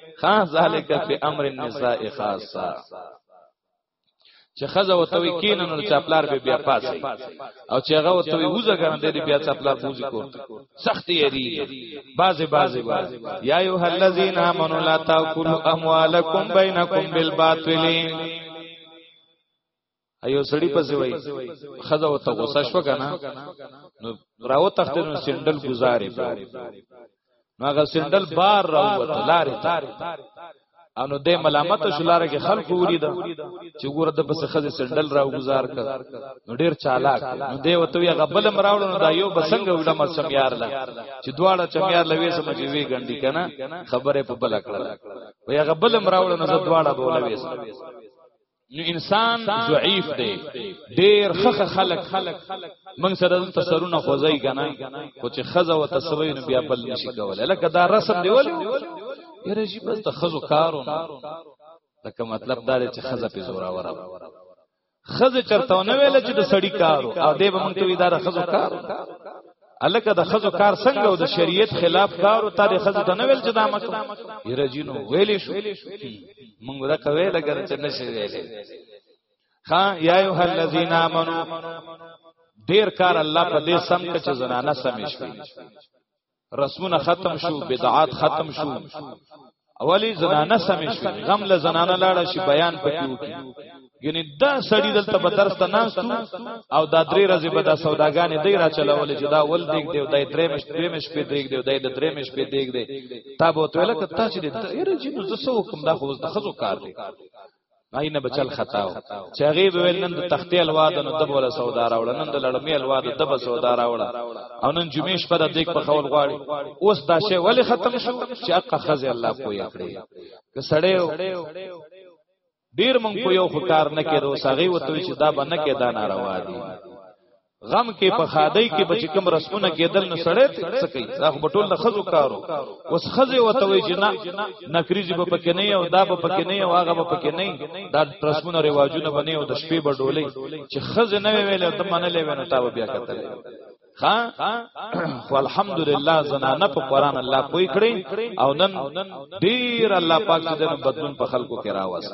خاص ذالک فی امر النساء خاصه چې خزه وتوي کینن نو چاپلار به بیا پاسي او چې هغه وتوي وزه ګرن دې بیا چاپلار بوزي کو سخت یری بازي بازي بازي یا ایه الذین آمنوا لا تاکلوا اموالکم بینکم بالباطل ایو سړی پسې وای خزه وته غوسه شو کنه نو راو تخته نو سندل گزارې په نو هغه سندل بار راو وته لارې انو دې ملامت شلاره کې خلق ورید چې ګور د پسې خزه سندل راو گزار کړ نو ډیر چالاک نو دې وته یې غبل مراول نو دا یو بسنګ ولما سم یار لا چې دواړه چم یار لوي سم چې وی ګنډي کنه خبره په بل کړل وی غبل مراول نو دواړه بوله وېسه نو انسان ضعیف دی ډیر خخ خلق من سره د تسرونه خوځي کنه خو چې خزه او تسوی نو بیا بل نشي کولای لکه دا رسم دی ولې یره شي بس ته خزو کارو لکه مطلب دا دی چې خزه په زورا ورا خزه چرته نه ویل چې د سړی کارو او دې به مونږ ته اداره خزو کارو الکه د خزو کار څنګه او د شریعت خلاف کار او تاریخ خزو ته نه ویل چې دا مکو یرجینو ویلې شو مونږ دا کوي لګر چې نشي ویلې ها یا ایه الذین آمنو ډیر کار الله په دې سم کې چې زنانه سمې شي رسمونه ختم شو بدعات ختم شو اولی زنانه سمې شي غم له زنانه لاړه شي بیان پکې وکي یعنی دا سړی دلته به درس ته ناستو او دا درې ورځې به دا سوداګانې دی را چلولې چې دا ول دیګ دی دا درې مش درې مش په دیګ دی دا درې مش په دیګ دی تا به وتل کته چې دا یره جنو زسو کوم دا خو د خزو کار دی غي نه بچل خطاو چې غي به نن د تختې الواد نو د بوله سودا راوړ نن د لړمې الواد د به سودا راوړ او نن جمعې شپه د دیک په خول غواړي اوس دا شی ولی ختم شو چې اق خزه الله پوي کړی که سړیو ډیر مونږ په یو خکار نه کېدو ساغي وته چې دا بنه کې دا ناروا دي غم کې په خادای کې به کوم رسمونه کېدل نو سړی څه کوي دا خو ټول د خزو کارو اوس خزه وته وی جنا نکریزي به پکې نه او دا به پکې نه او هغه به پکې نه دا رسمونه رواجونه بنې او د شپې به ډولې چې خزه نه ویلې ته منلې ونه تا بیا کتل ها خو الحمدلله زنانه په قران الله پوي کړی او نن ډیر الله پاک دې بدلون په خلکو کې راوست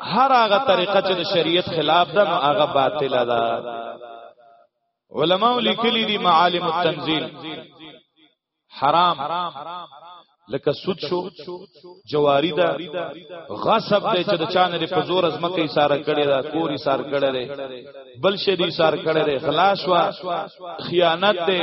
هر هغه طریقه چې د شریعت خلاف ده نو هغه باطل ده علماء لیکلي دي معالم التنزيل حرام لکه سود شو جواری دا غصب دی چې د چانه لري په زور ازمکه اشاره کړي دا کور اشاره کړي بل شي دي اشاره کړي غلا شو خیانت دی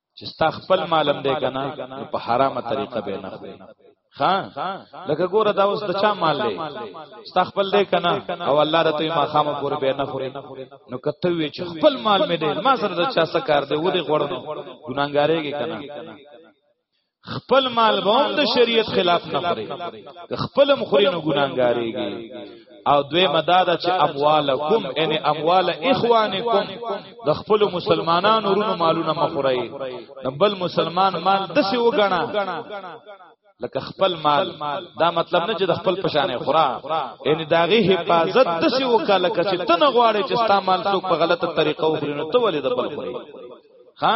چې ستا خپل مالم دی کنه په حرامه طریقه به نه خوري ها لکه ګوره دا اوس د چا مال دی ستا خپل دی کنه او الله رته ما خامه پورې به نه خوري نو کته وی چې خپل مال مې دی ما سره د چا سره کار دی و دې غوړنو ګناګارېږي کنه خپل مال به هم د شریعت خلاف نه خوري خپل مخوري نه ګناګاریږي او دوی مدادا چې اموالکم ان اموال اخوانکم د خپل مسلمانانو رونو مالونه مخوري بل مسلمان مال دسي وګڼه لکه خپل مال دا مطلب نه چې د خپل پشانې خورا یعنی داغه حفاظت د سی وکاله کچې ته نه غواړي چې ستا مال څوک په غلطه طریقه وخوري نو ته ولې د بل خوري ها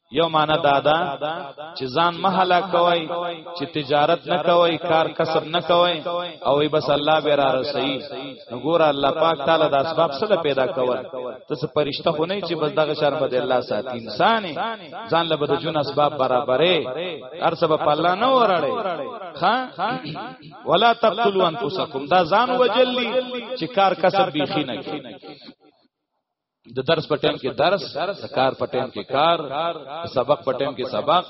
یو معنا دا ده چې ځان محلا کوي چې تجارت نه کوي کار کسب نه کوي او ای بس الله به را رسي نو ګور الله پاک تعالی د اسباب سره پیدا کول ته څه پرشته خو نه چې بس دغه شر بده الله ساتي انسان ځان له بده جون اسباب برابرې هر سبب په الله نه ورړې ها ولا تقتلوا انفسکم دا ځان وجلی چې کار کسب بيخي نه کوي د درس په ټیم کې درس د کار په ټیم کې کار سبق په ټیم کې سبق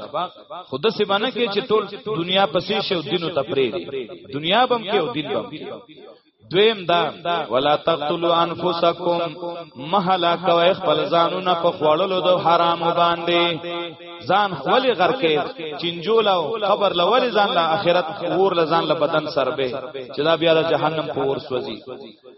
خود سه باندې کې چې ټول دنیا پسې شو دینو تپری دنیا بم کې او دین بم کې دویم دا ولا تقتلوا انفسکم مهلا کوي خپل ځانونه په خوړلو د حرام باندې ځان خپل غر کې چنجول او قبر لول ځان له اخرت ور لزان له بدن سربه چې دا بیا د جهنم پور سوځي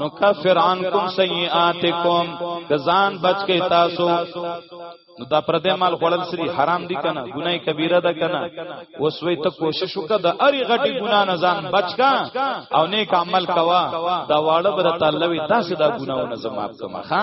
نو کفر عنکم سیئاتکم که ځان بچ کې تاسو نو دا پر دې مال خړل سری حرام دي کنه ګناي کبیره ده کنه اوس وې ته کوشش وکړه د اری غټي ګنا نه ځان بچ کا او نیک عمل کوا دا واړه برته الله وی تاسو دا ګناونه زما کما ها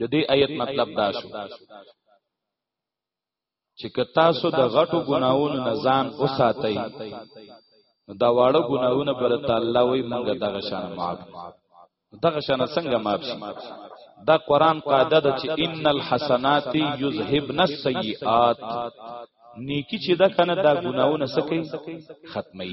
د دې آیت مطلب دا شو چې که تاسو د غټو ګناوونو نه ځان وساتئ دا واړه ګناوونه پر تعالی وي موږ دغه شان معاف دغه شان څنګه معاف شي دا قران قاعده ده چې ان الحسنات یذهبن السیئات نیکی چې دا کنه دا ګناونه سکی ختمي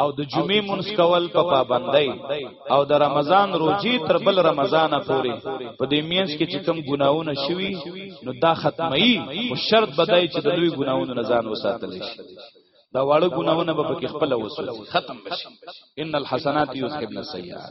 او د جمعې مونږ کول په پابندۍ او د رمضان روزي تر بل رمضان پورې په دې مینس کې چې کوم ګناونه شوي نو دا ختمي او شرط بدای چې د لوی ګناونو نه ځان وساتل شي دا واړه ګناونه به پکې خپل وسوځي ختم بشي ان الحسنات یذهبن السیئات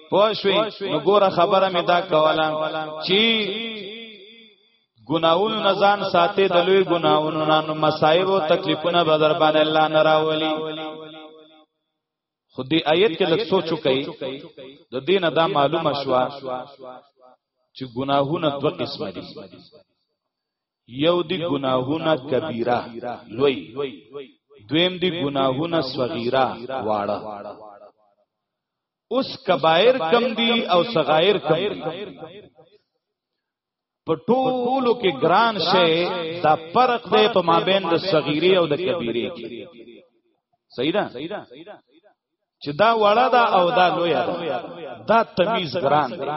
پوښوي نو ګوره خبره مې دا کوله چې ګناونو نه ځان ساتي د لوی ګناونو نه نو مصايب او تکلیفونه به در باندې الله نه راولي خو دې آیت کې لږ سوچو کوي د دینه دا معلومه شوه چې ګناهونه دوه قسم دي یو دی ګناهونه کبیره لوی دویم دی ګناهونه صغیره واړه اوس کبایر کم دي او صغایر کم دي په ټولو کې ګران شي دا فرق دی په مابین د صغیره او د کبیره کې صحیح ده چې دا وړه ده او دا لوی ده دا تمیز ګران دی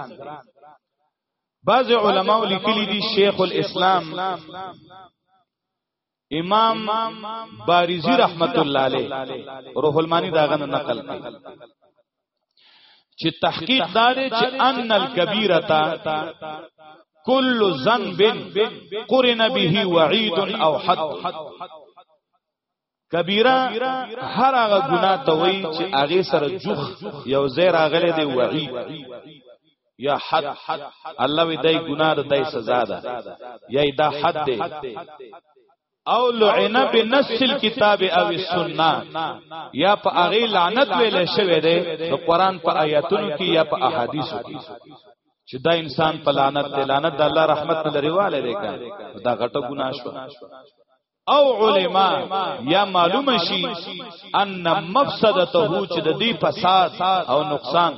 بعض علماء لیکلي دي شیخ الاسلام امام بارزی رحمت الله علیه روح المانی داغه نقل کړي چې تحقیق دا دی چې ان الکبیرتا کل ذنب قرن به وعید او حد کبیره هر هغه ګناه ته وایي چې هغه سره جوخ یو زیر اغله دی وعید یا حد الله وی دای ګناه د دای سزا ده یا دا حد ده او لعن بنص الكتاب او السنه یا په هغه لعنت ویل شوی دی د قران په آیاتونو کې یا په احادیثو کې چې دا انسان په لعنت دی لعنت د الله رحمت نه لريواله دی دا غټه ګناه شو او علما یا معلوم شي ان مفسدته چې د دې فساد او نقصان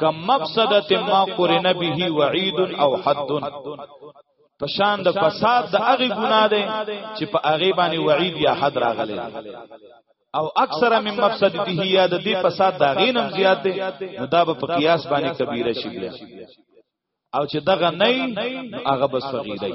کم مفسدت ما قرن به وعید او حد پشان د فساد د هغه ګناه ده چې په هغه باندې وعید یا حد راغلی او اکثر من مفسدته یا د دې فساد دا غینم زیات دی نو دا په قیاس باندې کبیره شي بیا او چې دغه نه هغه بس فقیدای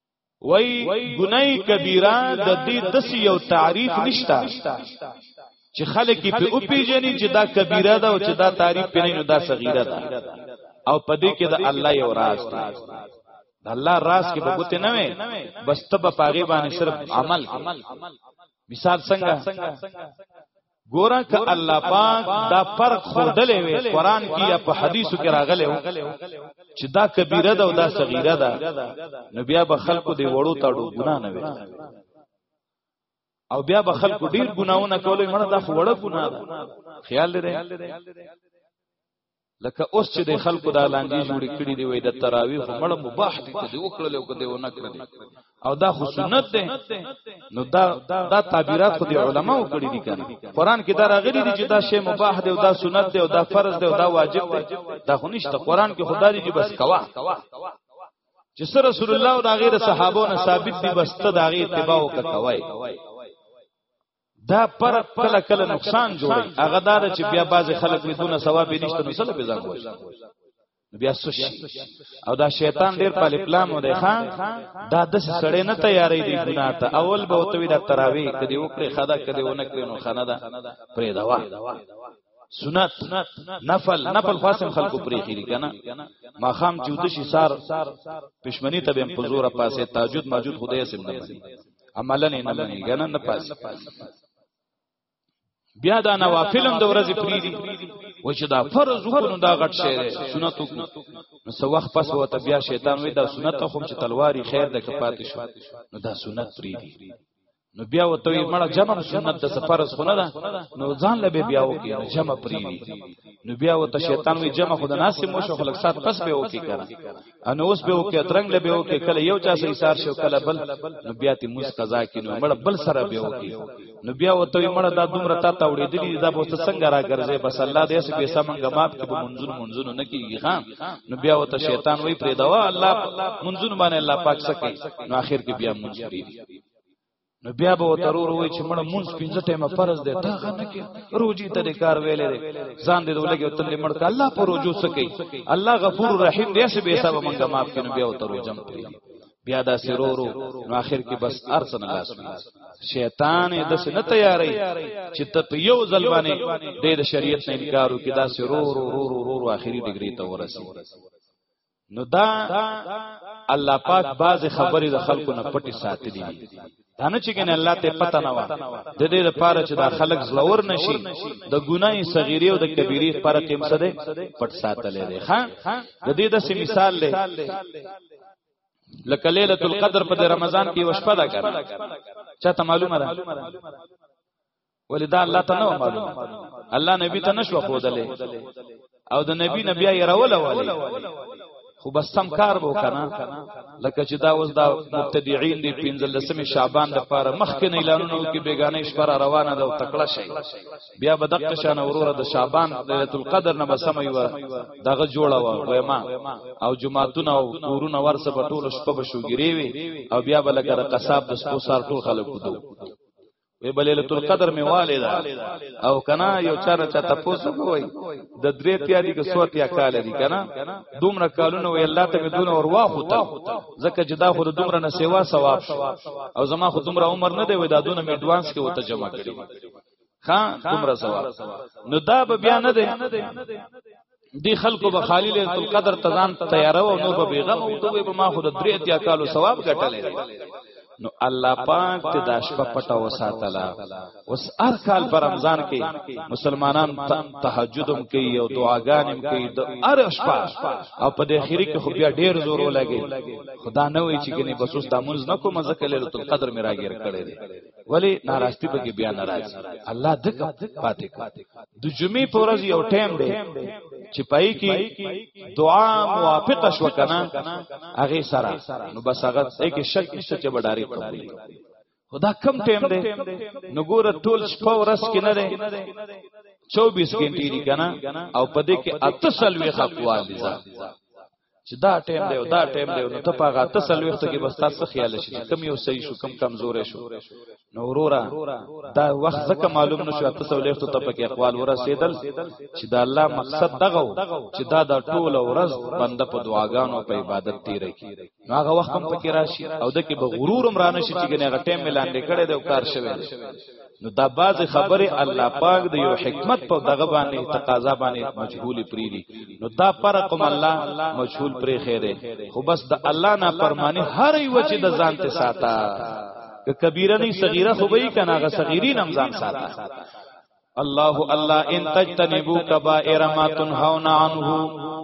وای ګنای کبیره د دې دس یو تعریف نشتا چې خلک په او پیژني چې دا کبیره ده او چې دا تعریف پې نه دا صغیره ده او پدې کې د الله یو راز دی د الله راز کې به ګوت نه وي بس تب پاغي باندې صرف عمل مثال څنګه ګوره ک الله پاک دا فرق خودلې وي قران کې یا په حدیثو کې راغلې و چې دا کبیره ده او دا صغیره ده نو بیا به خلکو دی وړو تاړو ګنا نه وي او بیا به خلکو ډیر ګناونه کولې مړه دا وړه ګنا ده خیال لري لکه اوس چې د خلکو دا لانجې جوړې کړې دی وای د تراویح مړ مباح دي ته وکړل او کده ونه کړل او دا خو سنت ده نو دا دا تعبیرات خو د علماو کړې دي کنه قران کې دا راغلي دي چې دا شی مباح دی او دا سنت دی او دا فرض دی او دا واجب دی دا خو نشته قران کې خدا دې بس کوا چې سر رسول الله او دا غیر صحابو نه ثابت دي بس ته دا غیر اتباع وکوي دا پر کله کله نقصان جوړي هغه دار چې بیا باز خلک وي دونه ثواب نشته نو سره به ځان وایي بیا سوشي او دا شیطان ډیر په پلان و دی ښا دا د سړې نه تیارې دی ګناه ته اول به وتوی دا تراوی کدی وکړي خدا کدی ونکړي نو خانه دا پرې دوا سنت نفل نفل فاسم خلقو پرې خېری کنه ما خام جودشي سار پښمنی ته به پزور پاسه تاجود ماجود خدای سم نه عملا نه مني غنن نه پاس بیا دا نوافل هم د ورځې پریدي و چې دا فرض وکړو دا غټ شی دی سنت وکړو نو څو وخت پس وته بیا شیطان وی دا سنت خو چې تلواري خیر ده که پاتې شو نو دا سنت پریدي نو بیا وته یې مړه جمع سنت د فرض خو نه ده نو ځان له بیا وکي نو جمع پریدي نو بیا وته شیطان وی جمع خو د ناس مو شو خلک سات پس به وکي کنه ان اوس به وکي ترنګ له به وکي کله یو چا سه ایثار شو کله بل نو بیا تی مز قضا کینو مړ بل سره به وکي نو بیا وته مړ دا دومره تا تا وړې دي دا بوت څنګه را ګرځي بس الله دې سه به سمنګ ماپ کې به منځون منځون نه کیږي خان نو بیا وته شیطان وای پرې دوا الله منځون باندې الله پاک سکے نو اخر کې بیا منځ کیږي نو بیا به ترور وای چې مړه مونږ پنځه ټیمه فرض دی تا غنه کې روزي ته کار ویلې دی ځان دې ولګي تل مړ ک الله پر روزو سکی الله غفور رحیم دې سه به حساب مونږه معاف کینو بیا تر روزم پری بیا دا سرورو نو اخر کې بس ارسن لاس شیطان د سن تیاری چې ته په یو ځل باندې د شریعت نه انکارو کې دا سرورو رو رو رو اخري ډیګری ته ورسی نو دا الله پاک باز خبرې د خلکو نه پټي ساتلې دي دا نه چې کنه الله ته پته نه و د دې لپاره چې دا خلک زلور نشي د ګناي صغيري او د کبيري فرق هم څه ده پټ ساتلې دي ها د دې د مثال له لکه ليله القدر په رمضان کې وشپه ده کړه چاته معلومه ده ولی دا الله ته نه معلوم الله نبی ته نشو خودلې او د نبی نبی یې راول والی خو بس سم کار وو کنه لکه چې دا اوس دا مبتدعين دي 15 شعبان د پاره مخکې نه اعلانونه کوي بیگانه شپره روانه ده او تکړه شي بیا به دغه شان وروره د شعبان ليله القدر نه بسم یو دغه جوړه و وېما او جمعهتونه او کورونه ورسه په ټولو شپه به شوګری وي او بیا به لکه د قصاب د سپو سار ټول خلک کوته وی بلیل تل قدر می والي دا او کنا یو چا نه چا تاسو کوی د درې تیا دي که سو تیا کال دي کنا دومره کالونه وی الله ته بدون اور واخو تا زکه جدا خو دومره نه سیوا ثواب شو او زما خو دومره عمر نه دی وی دا دونه می اډوانس کې وته جمع کړی ها دومره ثواب نو دا به بیا نه دی دی خلکو به خالی ليله القدر تزان تیار او نور به بیغم او ته به ما خو د درې اتیا کالو ثواب ګټلې نو الله پاک ته د شپه پټه وساتله اوس هر کال پر رمضان کې مسلمانان تهجدم کوي او دعاګانې کوي د هر شپه او په دې اخیری کې خو بیا ډیر زور ولګي خدا نه وی چې کني بس اوس د مونږ نه کوم ځکه ليله القدر میراګر کړي ولی ناراستی به کې بیا ناراض الله دک پاتې کا د جمعې په ورځ یو ټیم دی چې پای کې دعا موافقه شو کنه هغه سره نو بس هغه کې شک نشته چې بډاری قبول خدا کم ټیم دی نو ګور ټول شپه ورځ کې نه دی 24 غنټې دی کنه او پدې کې اتصل وی خپوال دي چې دا ټیم دی او دا ټیم دی نو ته په هغه ته سلوخت کې بس تاسو خیال شي چې کم یو صحیح شو کم کمزور شو نو وروره دا وخت ځکه معلوم نشو تاسو سلوخت ته په کې اقوال ورسېدل چې دا الله مقصد دغه چې دا د ټول ورځ بنده په دعاګانو په عبادت تیرې کی نو هغه وخت هم پکې راشي او د کې به غرور هم رانه شي چې ګنې هغه ټیم ملان دې کړي د کار شوی نو دا باز خبره الله پاک د یو حکمت په دغه باندې تقاضا باندې مجهول پری دي نو دا پر کوم الله مجهول پری خیره خو بس د الله نه پرمانی هر یو چې د ځان ته ساته ک کبیره نه صغیره خو به کنا غ صغیری نم ځان ساته الله الله ان تجتنبوا كبائر ما تنهون عنه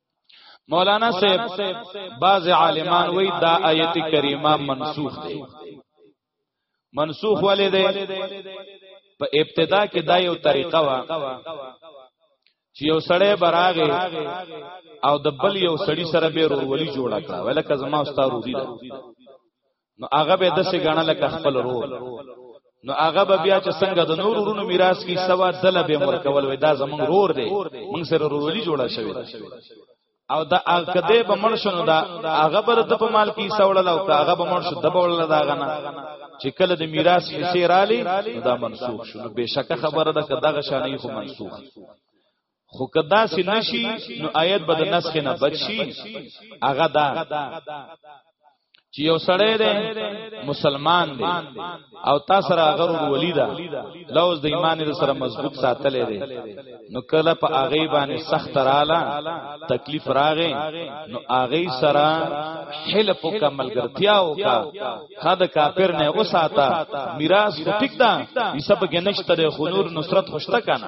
مولانا صاحب بعض عالمان وی دا آیت کریمه منسوخ دی منسوخ ولې دی په ابتدا کې دا یو طریقه وا چې یو سړی براغه او د بل یو سړی سره به ورولي جوړه کړه ولکه زما استاد روزي ده نو هغه به د سه غاڼه لکه خپل رور نو هغه به بیا چې څنګه د نور ورونو میراث کی سوا دله به مور کول وې دا زمون رور دی موږ سره رورولي جوړه شوی او دا کده به مړ شنو دا هغه بر د په مال کې سوړل او هغه به مړ شو د بوړل دا غنه چې کله د میراث حصے رالی دا منسوخ شو نو بهشکه خبره ده کداغه شانې خو منسوخ خو کدا سي نشي نو آیت به د نسخ نه بچي هغه دا چې یو سړی دی مسلمان دی او تا سره هغه ولی دا لوز د ایمان سره مضبوط ساتلې دی نو کله په هغه باندې سخت رااله تکلیف راغې نو هغه سره حلف کا ملګرتیا وکا خد کافر نه وساته میراث ټیک دا یسب کې نشته د خنور نصرت خوشته کنه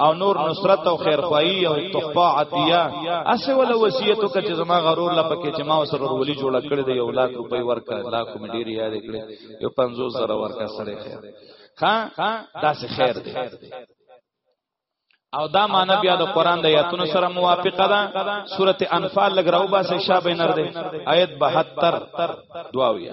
او نور نصرت او خیرخواهی او تحفه عطیه اسه ولا وصیتو کچ زما غرور لا پکې چې ما سره ورولي جوړ کړ دی یو لاک روپۍ ورکا لاک مې ډیر یاد کړې یو 50 زره ورکا سره خیر ها دا څه خیر دی او دا معنا بیا د قران د آیاتونو سره موافقه ده سورته انفال لګ راو باسه شابه نر ده آیت 72 دعاویه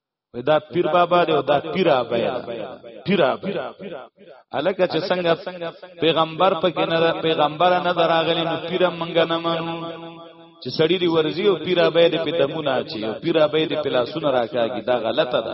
دا پیر بابا دی او دا پیر ابا دی پیر ابا الکه چې څنګه پیغمبر پکې نه پیغمبر نه دراغلی نو پیر منګ نه منو چې سړی دی ورزی او پیر ابا دی په دمونه اچي او پیر ابا دی په لاسونه راکاږي دا غلطه ده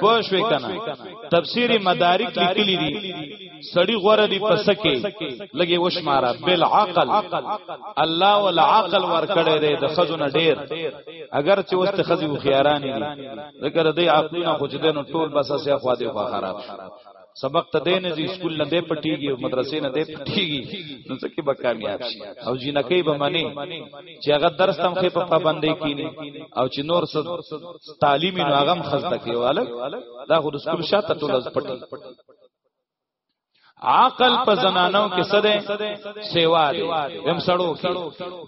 پوښوي کنه تفسیر مدارک لیکلی دي سړی غوره دی پسکه لګي وشماره بالعقل الله ول عقل ور کړی دی د خزونه ډیر اگر چې وست خزي خيارانی دي ذکر دی عقلونه خو چې دنو ټول بس اسیا خو دی خراب شو سبق ته دین دي سکول نه دی پټیږي او مدرسې نه دی پټیږي نو څه کې به کامیاب شي او جنکې به منی چې هغه درس تم خې په پابندۍ کینی او چې نور څه تعلیمي نو هغه خزده کوي والک دا خو سکول شاته ټول پټي عقل په زنانو کې سده سیوا دی هم سړو کې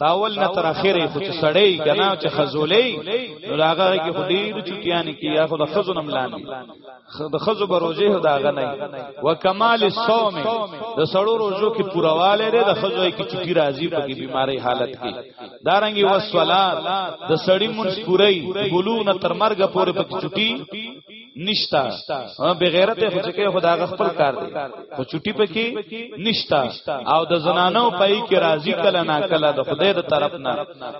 داول نه تر اخره خو چې سړی کنا چې خزولې نو هغه کې خو ډیر چټیان کې یا خو د خزو نم لاندې د خزو بروزه هو داغه نه و کمال الصوم د سړو روزو کې پورواله ده د خزو کې چټی راضی په کې بیماری حالت کې دارنګي و صلات د سړی مونږ پوری بلوغ نه تر مرګ پورې په چټی نشتا بغیرت خو چې کې خدا غ خپل کار دی خو چټي پکې نشتا او د زنانو پای کې راضی کله نا کله د خدای د طرف نه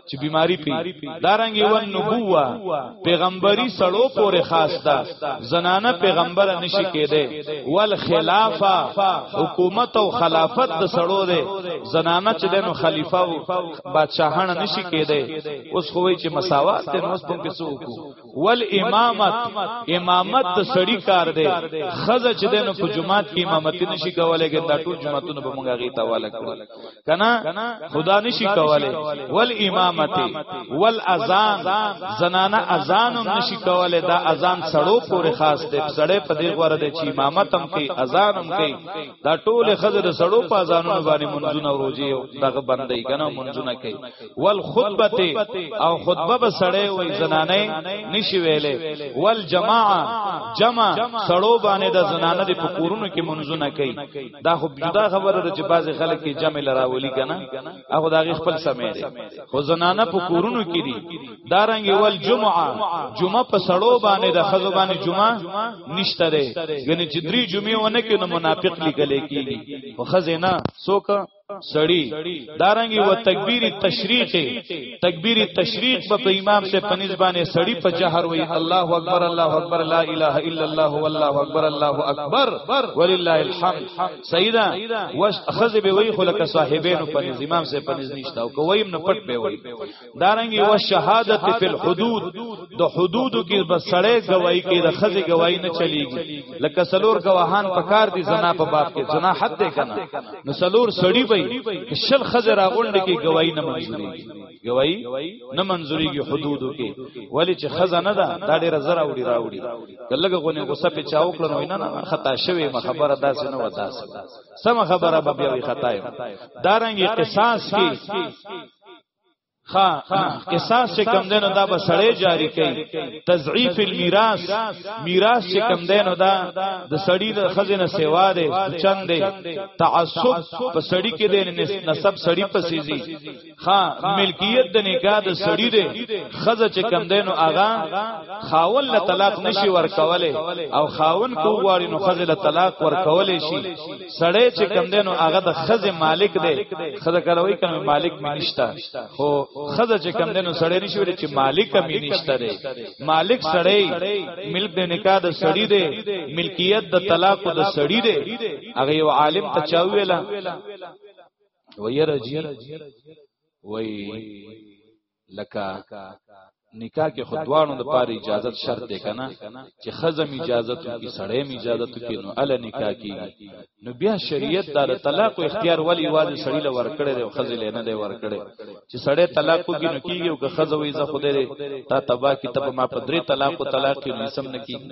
چې بیماری پی دارنګي و نبوه پیغمبري سړو پورې خاص ده زنانه پیغمبر نشي کېده ول خلافه حکومت او خلافت د سړو ده زنانه چې دنو خلیفہ او بادشاہانه نشي کېده اوس خوې چې مساوات ته نو سپم کې سو ول امامت امامت د سړی کار دی خزه چې دنه په جمعات کې امامت نشي کولای ګنده دا ټول جمعتونه به مونږه غي تاواله کړل کنه خدا نشي کولای ول امامت ول اذان زنانه اذان هم نشي کولای دا اذان سړو پورې خاص دی سړې په دې غوړه دی چې امامت هم کوي اذان هم کوي دا ټول خزه د سړو په اذانونو باندې منځونه وروجي دغه بندي کنه منځونه کوي والخطبه او خطبه به سړی وای زنانه نشي ویلې والجماعه جمع سړو باندې د زنانه د پکورونو کې منځونه کوي دا خو جدا خبره ده چې بعضی خلک کې جمع لراولي کنه هغه دغه خپل سمې دي خو زنانه پکورونو کې دي دارنګ والجمعه جمعه په سړو باندې د خزو باندې جمعه نشته ده یعنی چې درې جمعې ونه کې نو منافق لیکل کېږي خو خزینه څوک سړی دارنګي و تکبیر تشریق تکبیر تشریق په امام سے پنځ باندې سړی په جهر وی الله اکبر الله اکبر لا اله الا الله والله اکبر الله اکبر ولله الحمد سیدا وش خذ به وی خلک صاحبین پنځ امام سے پنځ نشتا او کویم نه پټ به وی دارنګي و شهادت فی الحدود د حدودو کې بس سړی گواہی کوي د خزه گواہی نه چلیږي لکه سلور گواهان پکار دي زنا په باب کې زنا حد ده کنه نو سلور سړی وي شل خزه راغونډ کې گواہی نه منځوري گواہی نه منځوريږي حدودو کې ولی چې خزه نه ده دا ډیره زرا وړي راوړي کلهګه غونې غصه په چاو کړو نو نه نه خطا شوی ما خبره داسې نه ودا سم خبره به بیا وي خطا دارنګي قصاص کې خا قصاص چې کم دینو دا به سړی جاری کوي تضعیف المیراث میراث چې کم دینو دا د سړی د خزینه سیوا دی چند دی تعصب په سړی کې دی نسب سړی په سیزي خا ملکیت د نکاح د سړی دی خزه چې کم دینو اغا خاون له طلاق نشي ورکوله او خاون کو غواړي نو خزه له طلاق ورکوله شي سړی چې کم دینو هغه د خزه مالک دی خزه کلوي کم مالک مینشتا خو خزه چې کم دینو سړی نشي ویل چې مالک مینشتا دی مالک سړی ملک د نکاح د سړی دی ملکیت د طلاق د سړی دی هغه یو عالم ته چا ویلا ویره جی وی لکه نکاح کې خدوانو د پاره اجازه شرط دی کنه چې خزم اجازه تو کې سړی می اجازه تو کې نو ال نکاح کې نو بیا شریعت دا د طلاق او اختیار ولی واده سړی له ورکړې دی او خزل نه دی ورکړې چې سړی طلاق کو کې نو کیږي او که خزوې زه خو دې تا تبا کې تب ما په درې طلاق او طلاق کې نسم نه کیږي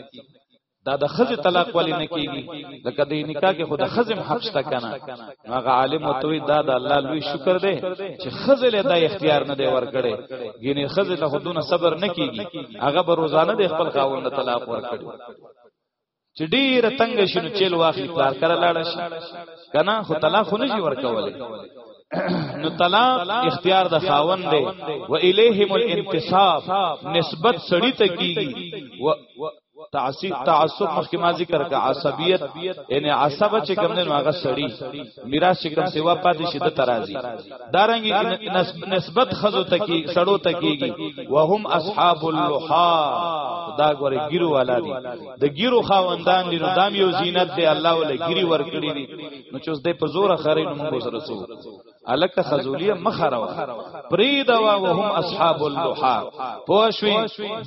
دا د خزه طلاق ولې نه کیږي لکه د نکاح کې خود خزم حق شته کنه هغه عالم او توي دا د الله لوی شکر دی چې خزه له دا اختیار نه دی ورکړي ګینه خزه له خودونه صبر نه کیږي هغه به روزانه د خپل خاوند طلاق ورکړي چې ډیر تنگ شنو چیل واخلي پلار کړه لاړ شي کنه خو طلاق نه شي ورکولې نو طلاق اختیار د خاوند دی و الیهم الانتصاب نسبت سړی ته کیږي تعصب تعصب مخکې ما ذکر کا عصبیت یعنی عصب چې کوم نه هغه سړی میراث چې کوم سیوا پاتې شي د ترازی دارنګ نسبت خزو تکي سړو تکيږي وهم اصحاب اللحا دا ګوره ګیرو والا دي د ګیرو خاوندان دي نو دام یو زینت دی الله ولې ګیری ور کړی دي نو چې اوس د په زور خره نو موږ سره سو الک خزولیه مخروا پریدوا وهم اصحاب اللحا پوښوی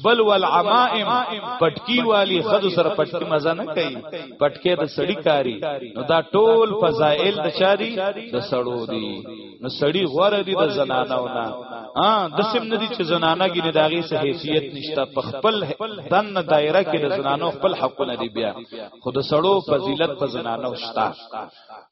بل والعمائم پټکی والی خزو سره پټکی مزه نه کوي پټکی د سړی کاری نو دا ټول فضائل د چاري د سړو دی نو سړی غوړه دی د زنانو نه ا د سم ندی چې زنانه ګینه داغي سه حیثیت نشته په خپل دن دایره کې د زنانو خپل حقونه دی بیا خود سړو فضیلت په زنانو شته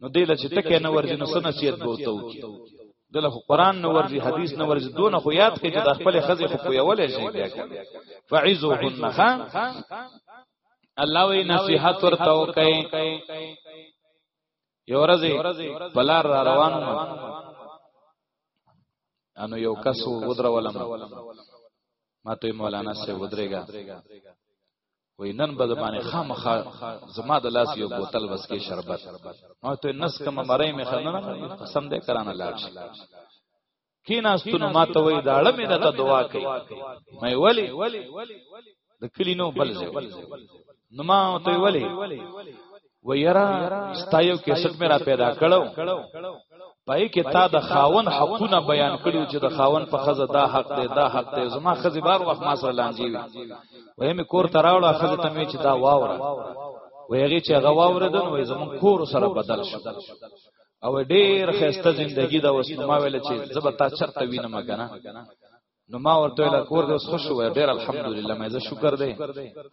نو دله چې ټکه نه ورځي نو سنسیت به وته وکي دله قرآن نه ورځي حدیث نه ورځي دون خو یاد کې چې د خپل خزې خو پویولې شي بیا فعزوهن خان الله وی نصیحت ورته وکي یو ورځ بلار را روان انو یو کس ودرولم ما ته مولانا سه ودرېګا وای نن به باندې خامخا زما د لاس یو بوتل وسکې شربت ما ته نس کمه مړې مې خنه قسم دې کرانه لاړ شي کیناستو نو ماته وای دا اړه مې دته دعا کوي مې ولی د کلی نو بل ځای نو ما ته ولی و یرا ستایو کیسټ مې را پیدا کړو پای کې تا د خاون حقونه بیان کړو چې د خاون په خزه دا حق دی دا حق دی زما خزه بار وخت ما سره لانجی وي وې مې کور ته راوړه خزه ته مې چې دا واوره وې هغه چې هغه واوره دن وې زمون کور سره بدل شو او ډیر خسته زندگی دا وسنما ویل چې زبتا چرته وینم کنه نو ما ورته ویل کور دې اوس خوش وای ډیر الحمدلله مې زه شکر دی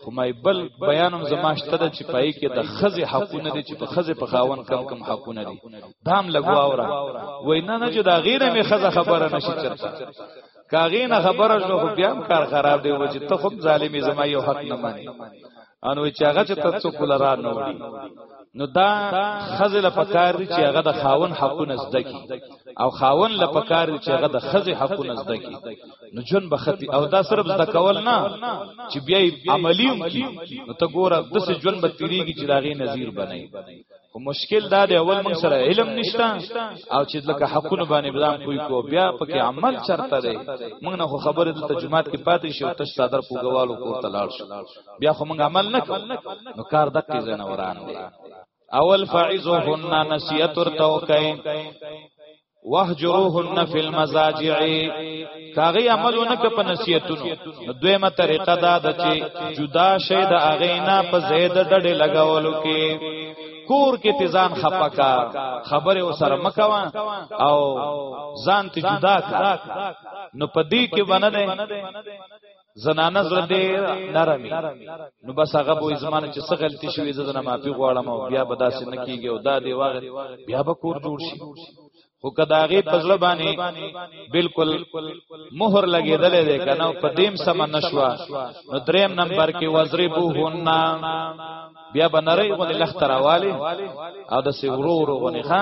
خو مې بل بیانم زماشته د چې پای کې د خزه حقونه دي چې په خزه په خاون کم کم حقونه دي دام لګوا اورا وینا نه چې دا غیره مې خزه خبره نشي چرته کاغې نه خبره شو خو بیا کار خراب دی و چې ته خو ظالمې زما یو حق نه مانی ان وی چې هغه چې تر څو کول را نه وړي نو دا خزل پکار دي چې هغه د خاون حقونه زده کی او خاون له پکار دي چې هغه د خزې حقونه زده کی نو جون بختی او دا صرف زده کول نه چې بیا عملی هم کی نو ته ګوره د څه جون به تیریږي چې داغه نظیر بنای خو مشکل دا دی اول موږ سره علم نشته او چې لکه حقونه باندې بلام کوی کو بیا پکې عمل چرته دی موږ نه خبره د ترجمات کې پاتې شو تش صدر پوګوالو کو تلاړ شو بیا خو موږ عمل نه کوو نو کار دقې زنه وران دی اول فعزهن نصیحت ورته وکئ وهجروهن فی المزاجع کاغی عملونه ک په نصیحتونو دویمه طریقه دا د چې جدا شی د اغینا په زید ډډه لگاولو کې کور کې تزان خپکا خبره وسره مکوا او ځان ته جدا کا نو پدی کې بنه زنانه زړه ډېر نرمي نو بس هغه به زمانه چې څه غلطي شوې زه نه معافي غواړم او بیا به داسې نه کیږي او دا دی واغ بیا به کور جوړ شي خو کداغه پزړه باندې بالکل مہر لګیدلې ده کنه په دیم سم نشوا نو دریم نمبر کې وزربو هونا بیا بنرې غو لختراواله او د سی ورو ورو غو نه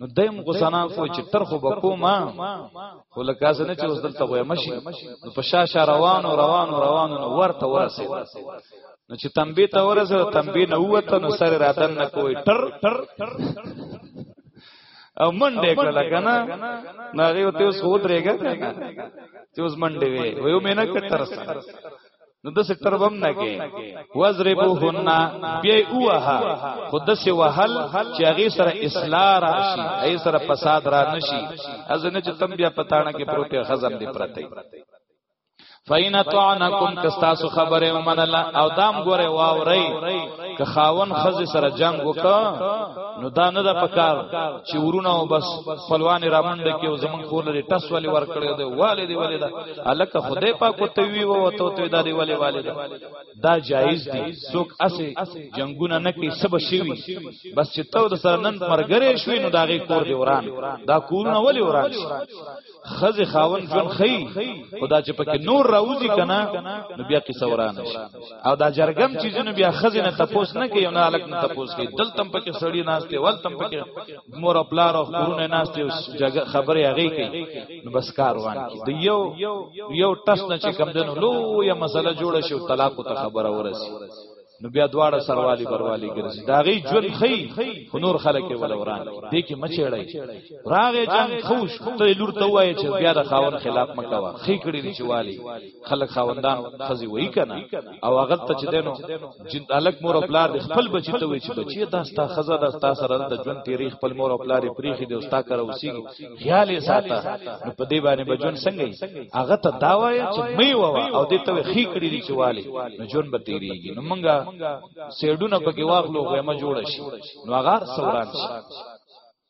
نو دیم غسنا خو چې تر خو بکوما خو لکه څنګه چې اوس دلته وای مشي نو په شاشه روان او روان او روان نو ورته ورسه نو چې تنبی ته ورسه تنبی نه وته نو سره راتن نه کوی ټر ټر او منډه کړه کنه ناغي وته اوس خود رېګا کنه چې اوس منډه وي ویو مینه کتر سره نو د سکتر بم نه کې وزربوهن بیا اوه خود سه وهل چې هغه سره اصلاح راشي هغه سره فساد را نشي ازنه چې تم بیا پتاړه کې پروته خزم دی پرته فین طعنکم کستاسو خبره ومن الله او دام ګوره واوري که خاون خز سره جنگ وکا نو دا نه د پکار چې ورونه بس خپلوان را منډه کې او زمون خور لري ټس والی ور کړی دی والي دی والي دا الک خدای پاک کو توی وو ته ته دا دی ولی والد دا جایز دی څوک اسه جنگونه نه کی سب شوی بس چې تو د سره نن مرګره شوی نو داغه کور دی وران دا کورونه ولی وران شي خز خاون جون خی خدا چې پکې نور راوځي کنه نو بیا کی سوران شي او دا جرګم چیزونه بیا خز نه تپوس نه کوي نه الک نه تپوس کوي دلتم پکې سړی ناشته ولتم پکې مور پلار او خورونه ناس ته جګه خبره هغه کوي نو بس کاروان کی د یو یو ټس نه چې کم دنو لو یا مسله جوړه شو طلاق ته خبره ورسی نو بیا دواړه سروالی بروالی ګرځي دا غي ژوند خي خو نور خلک ول وران دي کې مچړای راغه جنگ خوش ته لور ته وای چې بیا د خاون خلاف مکوا خي کړی چې والی خلک خاوندان خزي وای کنه او هغه ته چې دینو جن الک مور او پلار خپل بچی ته وی چې بچی دا ستا خزه دا ستا سره د جون تیری خپل مور او پلار پریخي دی ستا کر اوسیږي خیال یې ساته نو په دې باندې بجون څنګه هغه ته دا وای چې مې و او دې ته خې کړی دی چې والی نو جون به تیریږي نو مونږه سیډونه پکې واغلو غوېما جوړ شي نو هغه سوران شي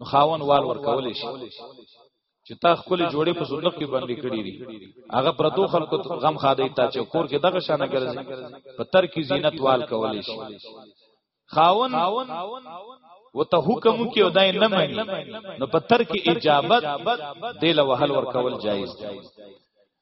نو خاون وال ورکول شي چې تا خپل جوړې په صندوق کې باندې کړې دي هغه پرتو خلکو غم خاده تا چې کور کې دغه شانه ګرځي په تر کې زینت وال کول شي خاون و ته حکم کې او دای نه مانی نو په تر کې اجابت دل وهل ور کول جایز دی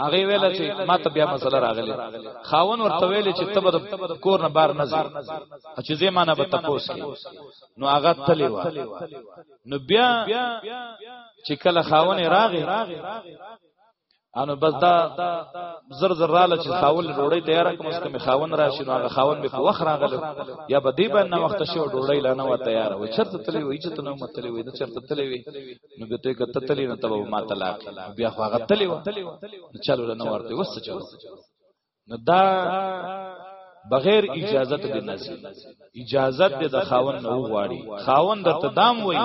هغه ویل چې ما ته بیا مسله راغله خاون ورته ویل چې تبر کور نه بار نه ځي چې زه مانه به تپوس کی نو هغه تلی و نو بیا چې کله خاون راغی انو بس دا زر زر رااله چې خاول ډوړی تیار کوم اس کوم خاون راشي نو هغه خاون به په وخت راغله یا به دی باندې وخت شو ډوړی لانه و تیار و چرته تلی وای چې تنه متلی وای چرته تلی وای نو به ته کته تلې نه تبو ما طلاق بیا خو هغه تلې و چلو نه ورته وس چلو نو دا بغیر اجازه ته نازي اجازه دې د خاون نه وغواړي خاون د تدام وای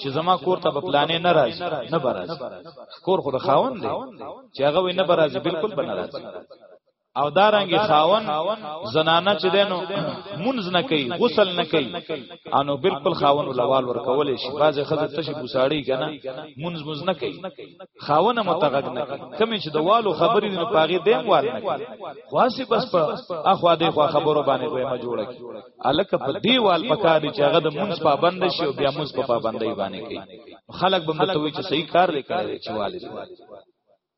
چې زما کور ته په پلانې نه راځي نه برازي کور خو د خاون دی چې هغه وای نه برازي بالکل بنه راځي او دارنګي خاون زنانه چې دینو منځ نه کوي غسل نه کوي انو بالکل خاون ولوال ورکول شي بعضه خزه تشي بوساړي کنه منځ منځ نه کوي خاون متغق نه کوي کمه چې د والو خبرې نه پاغي دیم وال نه کوي خاصه بس په اخوا دې خوا خبرو باندې کوي ما جوړه کی الک په دی وال پکار چې هغه د منځ پابند شي او بیا منځ په پابندۍ باندې کوي خلک به متوي چې صحیح کار لیکل چې والد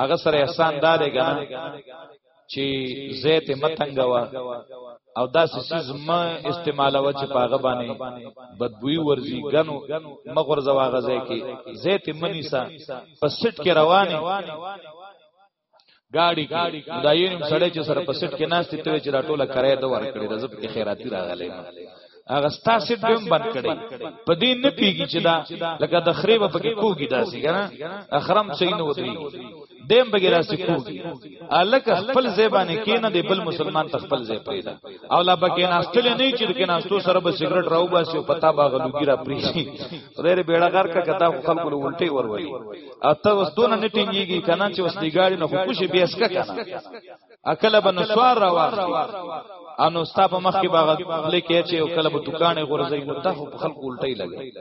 هغه سره احسان دار غنا چې زیت متنګوا او دا سیز ما استعمال و چې پاغه باندې بدبوئی ورزي غنو مغور زوا غزه کې زیت منیسا په سټ کې روانه گاڑی کی دا یې نیم سړی چې سره په سټ کې ناشته ته چې راټوله کرای د ور کړی د زپ کې خیراتی راغلی هغه ستاسو دویم بند کړي په دې نه پیږي چې دا لکه د خریب په کې کوګی داسې کنه اخرم صحیح نه ودی دیم بغیر داسې کوګی الک خپل زیبانه کې نه دی بل مسلمان تخپل زی پیدا او لا بکې ناستل نه چې کې ناستو سره به سیګریټ راو باسي او پتا باغ لوګی را پری غیر بیړه غر کا کتا خلکو الټي ورولي اته وستونه نټینګيږي کنه چې وستی ګاډي نه خوشي بیسکه کنه اکل به نسوار را واخلي انو ستا په مخ کې باغ لیکي چې او کله به دکانې غورځي نو ته په خلکو الټي لګي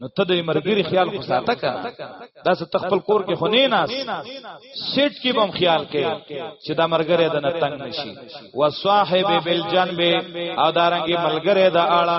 نو ته د مرګري خیال خو ساته کا دا څه تخپل کور کې خونې ناس سیټ کې بم خیال کې چې دا مرګره د نتنګ نشي وصاحب بالجنب او دارنګي ملګره د اړه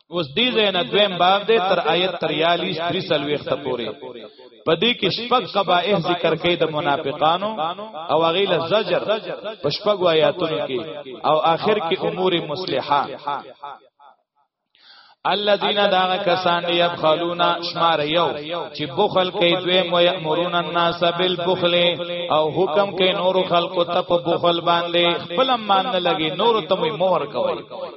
اوس دې زینا دویم باب دې تر آیت 43 تریسل وخت پورې پدې کې شپږ قبایح ذکر کړي د منافقانو او غیله زجر په شپږ آیاتونو کې او آخر کې امور مصلحه الذين داغ کسان يبخلون شمار یو چې بخل کوي دوی مو یامرون الناس بالبخل او حکم کوي نور خلق ته په بخل باندې خپل مان نه لګي نور ته مو مور کوي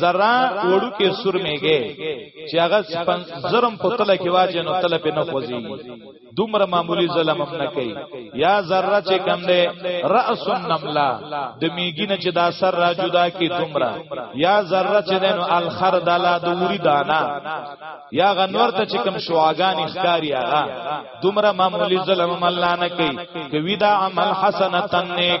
زرا وړو کې سور میږي چې هغه زرم په تله کې واجه نو تله په نه خوځي دومره معمولی ظلم هم نه کوي یا ذره چې کم ده راس النملا د میږي نه چې دا سر را جدا کی دومره یا ذره چې ده نو الخر دلا د وری دانا یا غنور ته چې کم شواغان اختیاري هغه دومره معمولی ظلم هم الله نه کوي کوي دا عمل حسنه تنیک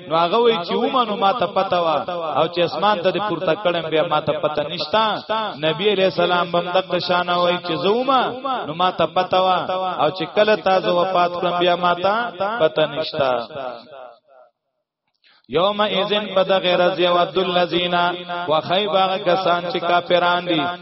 نو هغه وی چې ومنو ما ته پته وا او چې اسمان ته پورته کړم بیا ما ته پته نشتا نبی علیہ السلام بم د قشان وای چې زوما نو ما ته پته وا او چې کله تاسو وفات کړم بیا ما ته پته نشتا یوم ایزن پد غیر از یود اللذین و خیب آغا کسان چی کافران دی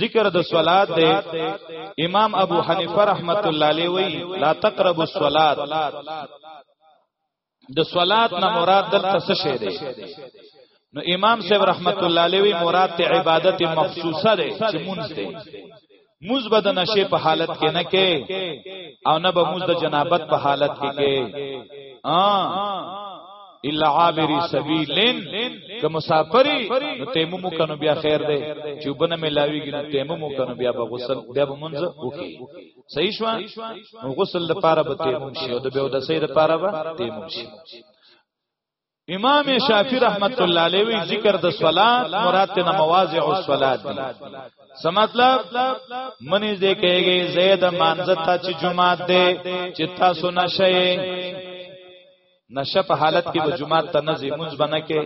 ذکر د صلات دی امام ابو حنیفه رحمت الله علیه وی لا تقربوا الصلات د صلات نه مراد دلته څه شی دی نو امام صاحب رحمت الله علیه وی مراد ته عبادت مخصوصه ده چې مونږ دی موز به د نشه په حالت کې نه کې او نه به موز د جنابت په حالت کې کې ا الا عابر سبیلن که مسافری نو تیمم کنو بیا خیر دی چې وبنه ملاویږي نو تیمم کنو بیا به غسل بیا به منځ وکي صحیح شو نو غسل لپاره به تیمم شي او د بیا د سیر لپاره به تیمم شي امام شافعی رحمت الله علیه وی ذکر د صلات مراد ته مواضع الصلات دي سمطلب منی دې کېږي زید مانزه ته چې جمعه ده چې تاسو نشئ نشه په حالت کې به جمعه ته نه زمونږ بنه کې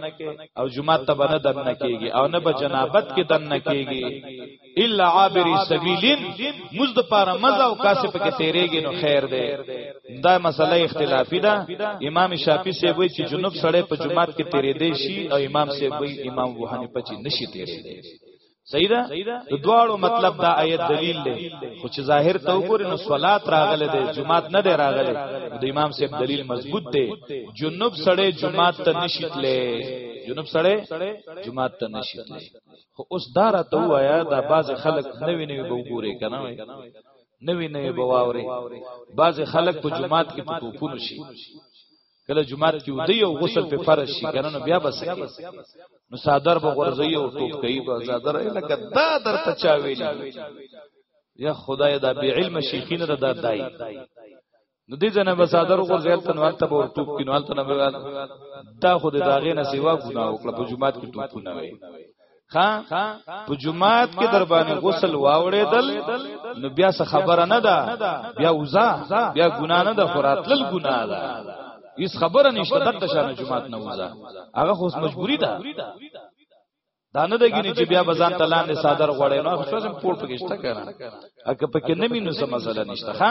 او جمعه ته بنه دن نه کېږي او نه به جنابت کې دن نه کېږي الا عابر سبیلین مزد پار مزه او کاسه په کې تیرېږي نو خیر دی دا مسله اختلافي ده امام شافعي سی وایي چې جنوب سړی په جمعه کې تیرې دی شي او امام سی وایي امام وحنی په چې نشي تیرې دی صحیح ده د دواړو مطلب دا آیت دلیل دی خو چې ظاهر ته وګورې نو صلات راغله دی جمعات نه دی راغله د امام صاحب دلیل مضبوط دی جنوب سړې جمعات ته نشیتلې جنوب سړې جمعات ته نشیتلې خو اوس دا را ته وایا دا باز خلک نوی نوی به وګوري کنه نوی نوی به واوري باز خلک په جمعات کې په کوپونو شي کله جمعات کې ودی او غسل په فرض شي کنه نو بیا بس نو صادر به غرزي او ټوپ کوي به صادر لکه دا درته چا ویلی یا خدای دا بی علم شیخین دا دای نو دې جن به صادر غرزي تنوال ته به ټوپ کینوال ته نه دا خود داغه نه سیوا ګناه وکړه په جمعات کې ټوپ نه وي ها په جمعات کې در باندې غسل واوړېدل نو بیا څه خبره نه ده بیا وزا بیا ګنا نه ده خوراتل ګنا ده هیڅ خبره نشته دغه شانه جمعات نه وزا هغه خو مجبوری ده دا نه دګینه چې بیا بزان تلان نه صادر غوړې نو خو څه پور پکې شته کنه اګه پکې نه مينو سم مسله نشته ها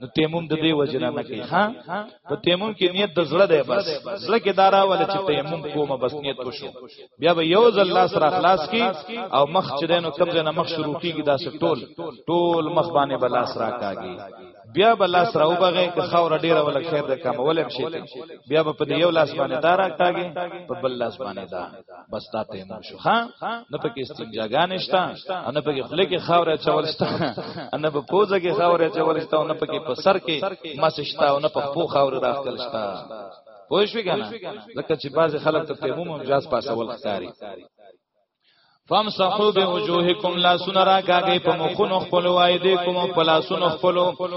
نو تیمم د دې وجنه نه کوي ها په تیمم کې نیت د زړه دی بس زړه کې دارا ول چې تیمم کومه بس نیت وشو بیا به یو ځل الله سره اخلاص کی او مخ چې دینو کوم ځای نه مخ شروع کیږي دا ټول ټول مخ باندې بل الله سره کاږي بیا بل الله سره وبغه که خاور ډیره ول خیر د کم ولې شي بیا به په یو لاس باندې دارا کاږي په بل لاس باندې دا بس دا تیمم شو ها نه پکې استنجاګان شتا نه پکې خله کې خاور چول شتا نه په پوزه کې خاور چول شتا نه پکې په سر کې مس شتا نه په خو خاور راخل شتا پوه شو کنه ځکه چې بعض خلک ته تیمم هم جاز پاسول ښکاری فامسحوا بوجوهکم لا سنرا کاږي په مخونو خپل وای دې کوم په لا سن خپل